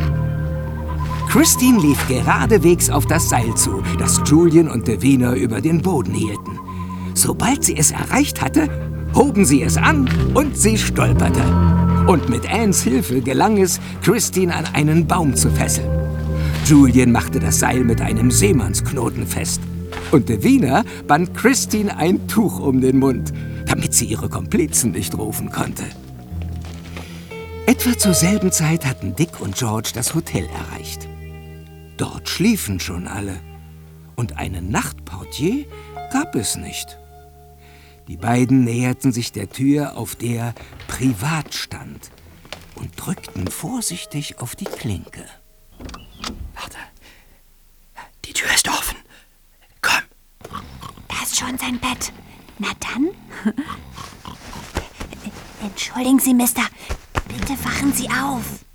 Christine lief geradewegs auf das Seil zu, das Julian und Davina über den Boden hielten. Sobald sie es erreicht hatte, hoben sie es an und sie stolperte. Und mit Annes Hilfe gelang es, Christine an einen Baum zu fesseln. Julian machte das Seil mit einem Seemannsknoten fest. Und Davina band Christine ein Tuch um den Mund, damit sie ihre Komplizen nicht rufen konnte. Etwa zur selben Zeit hatten Dick und George das Hotel erreicht. Dort schliefen schon alle. Und einen Nachtportier gab es nicht. Die beiden näherten sich der Tür, auf der Privat stand, und drückten vorsichtig auf die Klinke. Warte. Die Tür ist offen. Da ist schon sein Bett. Na dann. Entschuldigen Sie, Mister. Bitte wachen Sie auf.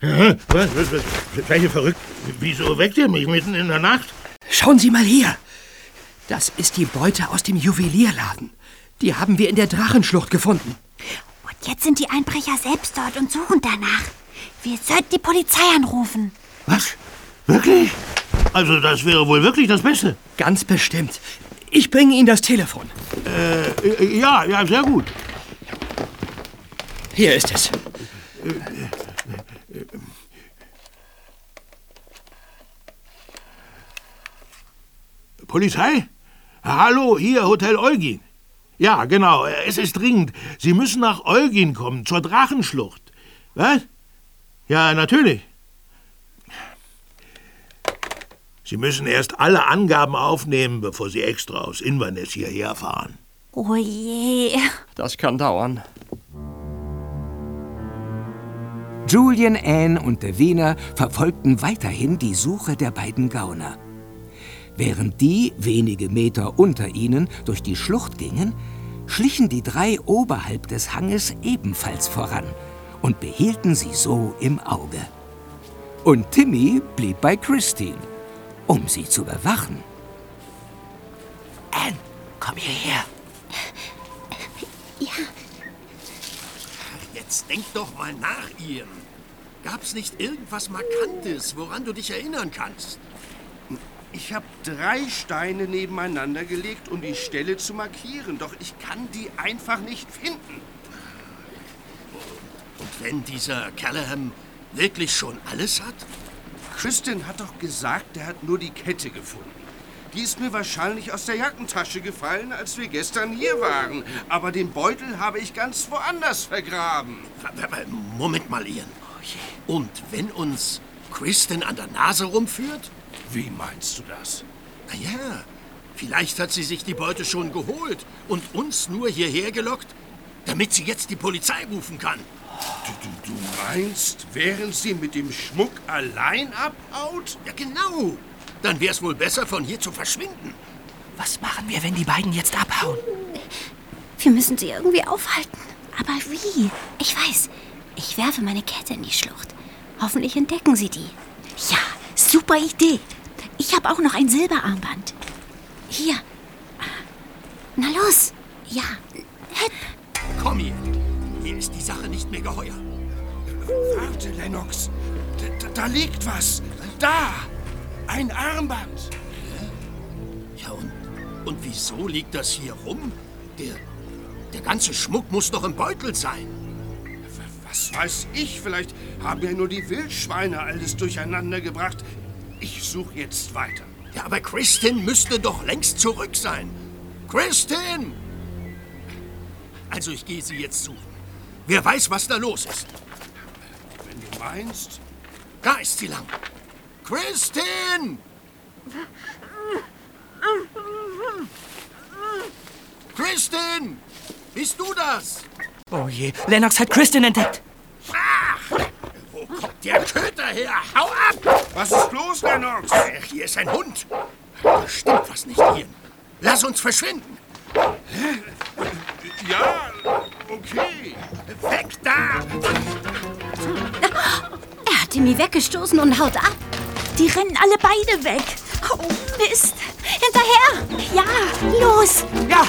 Was, was, was? Seid ihr verrückt? Wieso weckt ihr mich mitten in der Nacht? Schauen Sie mal hier. Das ist die Beute aus dem Juwelierladen. Die haben wir in der Drachenschlucht gefunden. Und jetzt sind die Einbrecher selbst dort und suchen danach. Wir sollten die Polizei anrufen. Was? Wirklich? Also das wäre wohl wirklich das Beste. Ganz bestimmt. Ich bringe Ihnen das Telefon. Äh, ja, ja, sehr gut. Hier ist es. Polizei? Hallo, hier Hotel Eugen. Ja, genau, es ist dringend. Sie müssen nach Eugen kommen, zur Drachenschlucht. Was? Ja, natürlich. Sie müssen erst alle Angaben aufnehmen, bevor Sie extra aus Inverness hierher fahren. Oh je. Das kann dauern. Julian, Anne und Davina verfolgten weiterhin die Suche der beiden Gauner. Während die wenige Meter unter ihnen durch die Schlucht gingen, schlichen die drei oberhalb des Hanges ebenfalls voran und behielten sie so im Auge. Und Timmy blieb bei Christine, um sie zu bewachen. Anne, komm hierher. Ja. Jetzt denk doch mal nach, Ian. Gab's nicht irgendwas Markantes, woran du dich erinnern kannst? Ich habe drei Steine nebeneinander gelegt, um die Stelle zu markieren, doch ich kann die einfach nicht finden. Und wenn dieser Callahan wirklich schon alles hat? Kristen hat doch gesagt, er hat nur die Kette gefunden. Die ist mir wahrscheinlich aus der Jackentasche gefallen, als wir gestern hier waren. Aber den Beutel habe ich ganz woanders vergraben. Moment mal, Ian. Und wenn uns Kristen an der Nase rumführt? Wie meinst du das? Naja, vielleicht hat sie sich die Beute schon geholt und uns nur hierher gelockt, damit sie jetzt die Polizei rufen kann. Du, du, du meinst, während sie mit dem Schmuck allein abhaut? Ja, genau. Dann wäre es wohl besser, von hier zu verschwinden. Was machen wir, wenn die beiden jetzt abhauen? Wir müssen sie irgendwie aufhalten. Aber wie? Ich weiß. Ich werfe meine Kette in die Schlucht. Hoffentlich entdecken sie die. Ja, super Idee. Ich habe auch noch ein Silberarmband. Hier. Na los. Ja. Komm hier. Hier ist die Sache nicht mehr geheuer. Warte, Lennox. Da, da liegt was. Da. Ein Armband. Ja, und, und wieso liegt das hier rum? Der, der ganze Schmuck muss doch im Beutel sein. Was weiß ich? Vielleicht haben ja nur die Wildschweine alles durcheinander gebracht. Ich suche jetzt weiter. Ja, aber Kristin müsste doch längst zurück sein. Kristin! Also ich gehe sie jetzt suchen. Wer weiß, was da los ist. Wenn du meinst. Da ist sie lang. Kristin! Kristin! Bist du das? Oh je, Lennox hat Kristin entdeckt. Ach, wo kommt der Köter her? Hau ab! Was ist los, Lennox? Ach, hier ist ein Hund. Da stimmt was nicht hier. Lass uns verschwinden. Ja, okay. Weg da! Er hat Timmy weggestoßen und haut ab. Die rennen alle beide weg. Oh, Mist. Hinterher! Ja, los. Ja.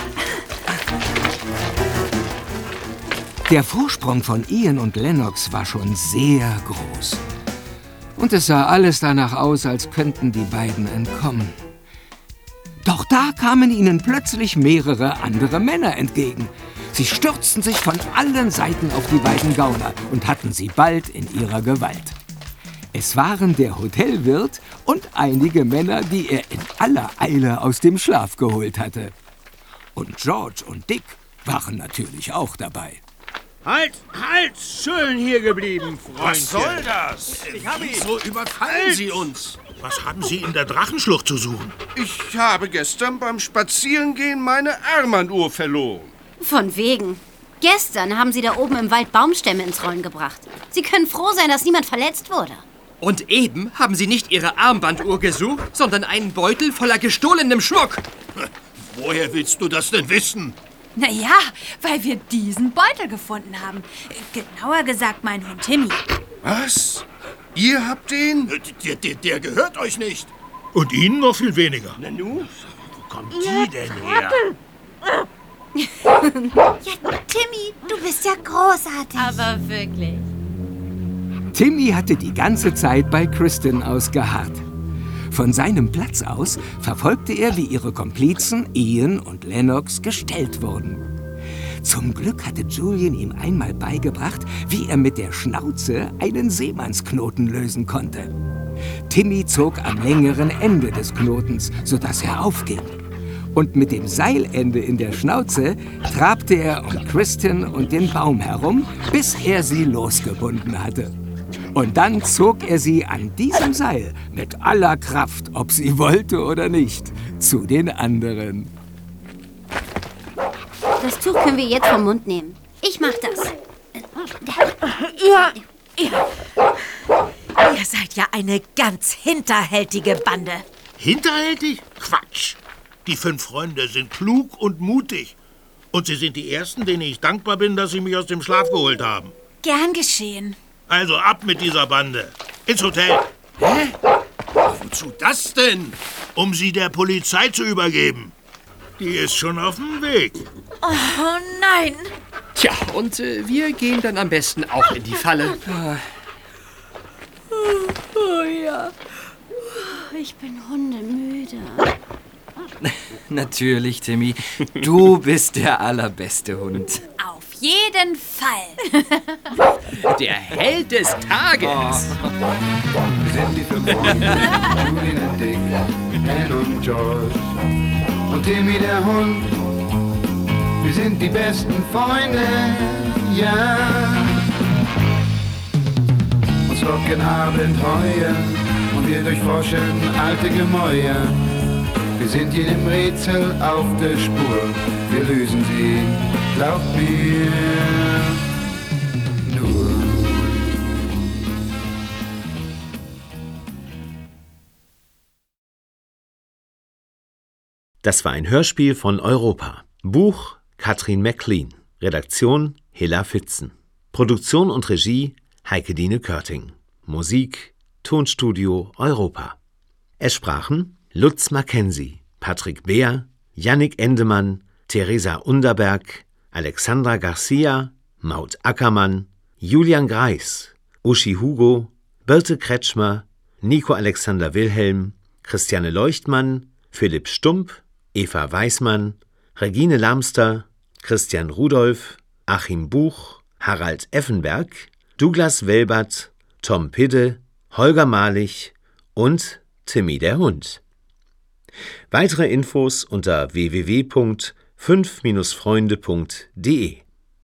Der Vorsprung von Ian und Lennox war schon sehr groß. Und es sah alles danach aus, als könnten die beiden entkommen. Doch da kamen ihnen plötzlich mehrere andere Männer entgegen. Sie stürzten sich von allen Seiten auf die beiden Gauner und hatten sie bald in ihrer Gewalt. Es waren der Hotelwirt und einige Männer, die er in aller Eile aus dem Schlaf geholt hatte. Und George und Dick waren natürlich auch dabei. Halt, halt! Schön hier geblieben, Freundchen. Was soll das? Ich habe ihn. Wieso überfallen Sie uns? Was haben Sie in der Drachenschlucht zu suchen? Ich habe gestern beim Spazierengehen meine Armbanduhr verloren. Von wegen. Gestern haben sie da oben im Wald Baumstämme ins Rollen gebracht. Sie können froh sein, dass niemand verletzt wurde. Und eben haben sie nicht ihre Armbanduhr gesucht, sondern einen Beutel voller gestohlenem Schmuck. Woher willst du das denn wissen? Naja, weil wir diesen Beutel gefunden haben. Genauer gesagt, mein Hund Timmy. Was? Ihr habt den? Der, der, der gehört euch nicht. Und Ihnen noch viel weniger. Na nu? Wo kommt die denn her? Ja, Timmy, du bist ja großartig. Aber wirklich. Timmy hatte die ganze Zeit bei Kristen ausgeharrt. Von seinem Platz aus verfolgte er, wie ihre Komplizen Ian und Lennox gestellt wurden. Zum Glück hatte Julian ihm einmal beigebracht, wie er mit der Schnauze einen Seemannsknoten lösen konnte. Timmy zog am längeren Ende des Knotens, sodass er aufging. Und mit dem Seilende in der Schnauze trabte er um Kristen und den Baum herum, bis er sie losgebunden hatte. Und dann zog er sie an diesem Seil mit aller Kraft, ob sie wollte oder nicht, zu den anderen. Das Tuch können wir jetzt vom Mund nehmen. Ich mach das. Ja, ja. Ihr seid ja eine ganz hinterhältige Bande. Hinterhältig? Quatsch. Die fünf Freunde sind klug und mutig. Und sie sind die Ersten, denen ich dankbar bin, dass sie mich aus dem Schlaf geholt haben. Gern geschehen. Also ab mit dieser Bande. Ins Hotel. Hä? Wozu das denn? Um sie der Polizei zu übergeben. Die ist schon auf dem Weg. Oh nein. Tja, und äh, wir gehen dann am besten auch in die Falle. Oh ja. Ich bin hundemüde. Natürlich, Timmy. Du bist der allerbeste Hund. Jeden Fall. Der Held des Tages. Wir sind die fünf Freunde, Julian und Dick, Anne und George und Timmy der Hund. Wir sind die besten Freunde, ja. Uns locken Abenteuer und wir durchforschen alte Gemäuer. Wir sind jedem Rätsel auf der Spur, wir lösen sie, glaub mir. Das war ein Hörspiel von Europa. Buch Katrin McLean. Redaktion Hilla Fitzen. Produktion und Regie Heike Dine Körting. Musik Tonstudio Europa. Es sprachen Lutz Mackenzie, Patrick Beer, Yannick Endemann, Theresa Underberg, Alexandra Garcia, Maud Ackermann, Julian Greis, Uschi Hugo, Birte Kretschmer, Nico Alexander Wilhelm, Christiane Leuchtmann, Philipp Stump, Eva Weismann, Regine Lamster, Christian Rudolph, Achim Buch, Harald Effenberg, Douglas Welbert, Tom Pidde, Holger Malich und Timmy der Hund. Weitere Infos unter www.5-freunde.de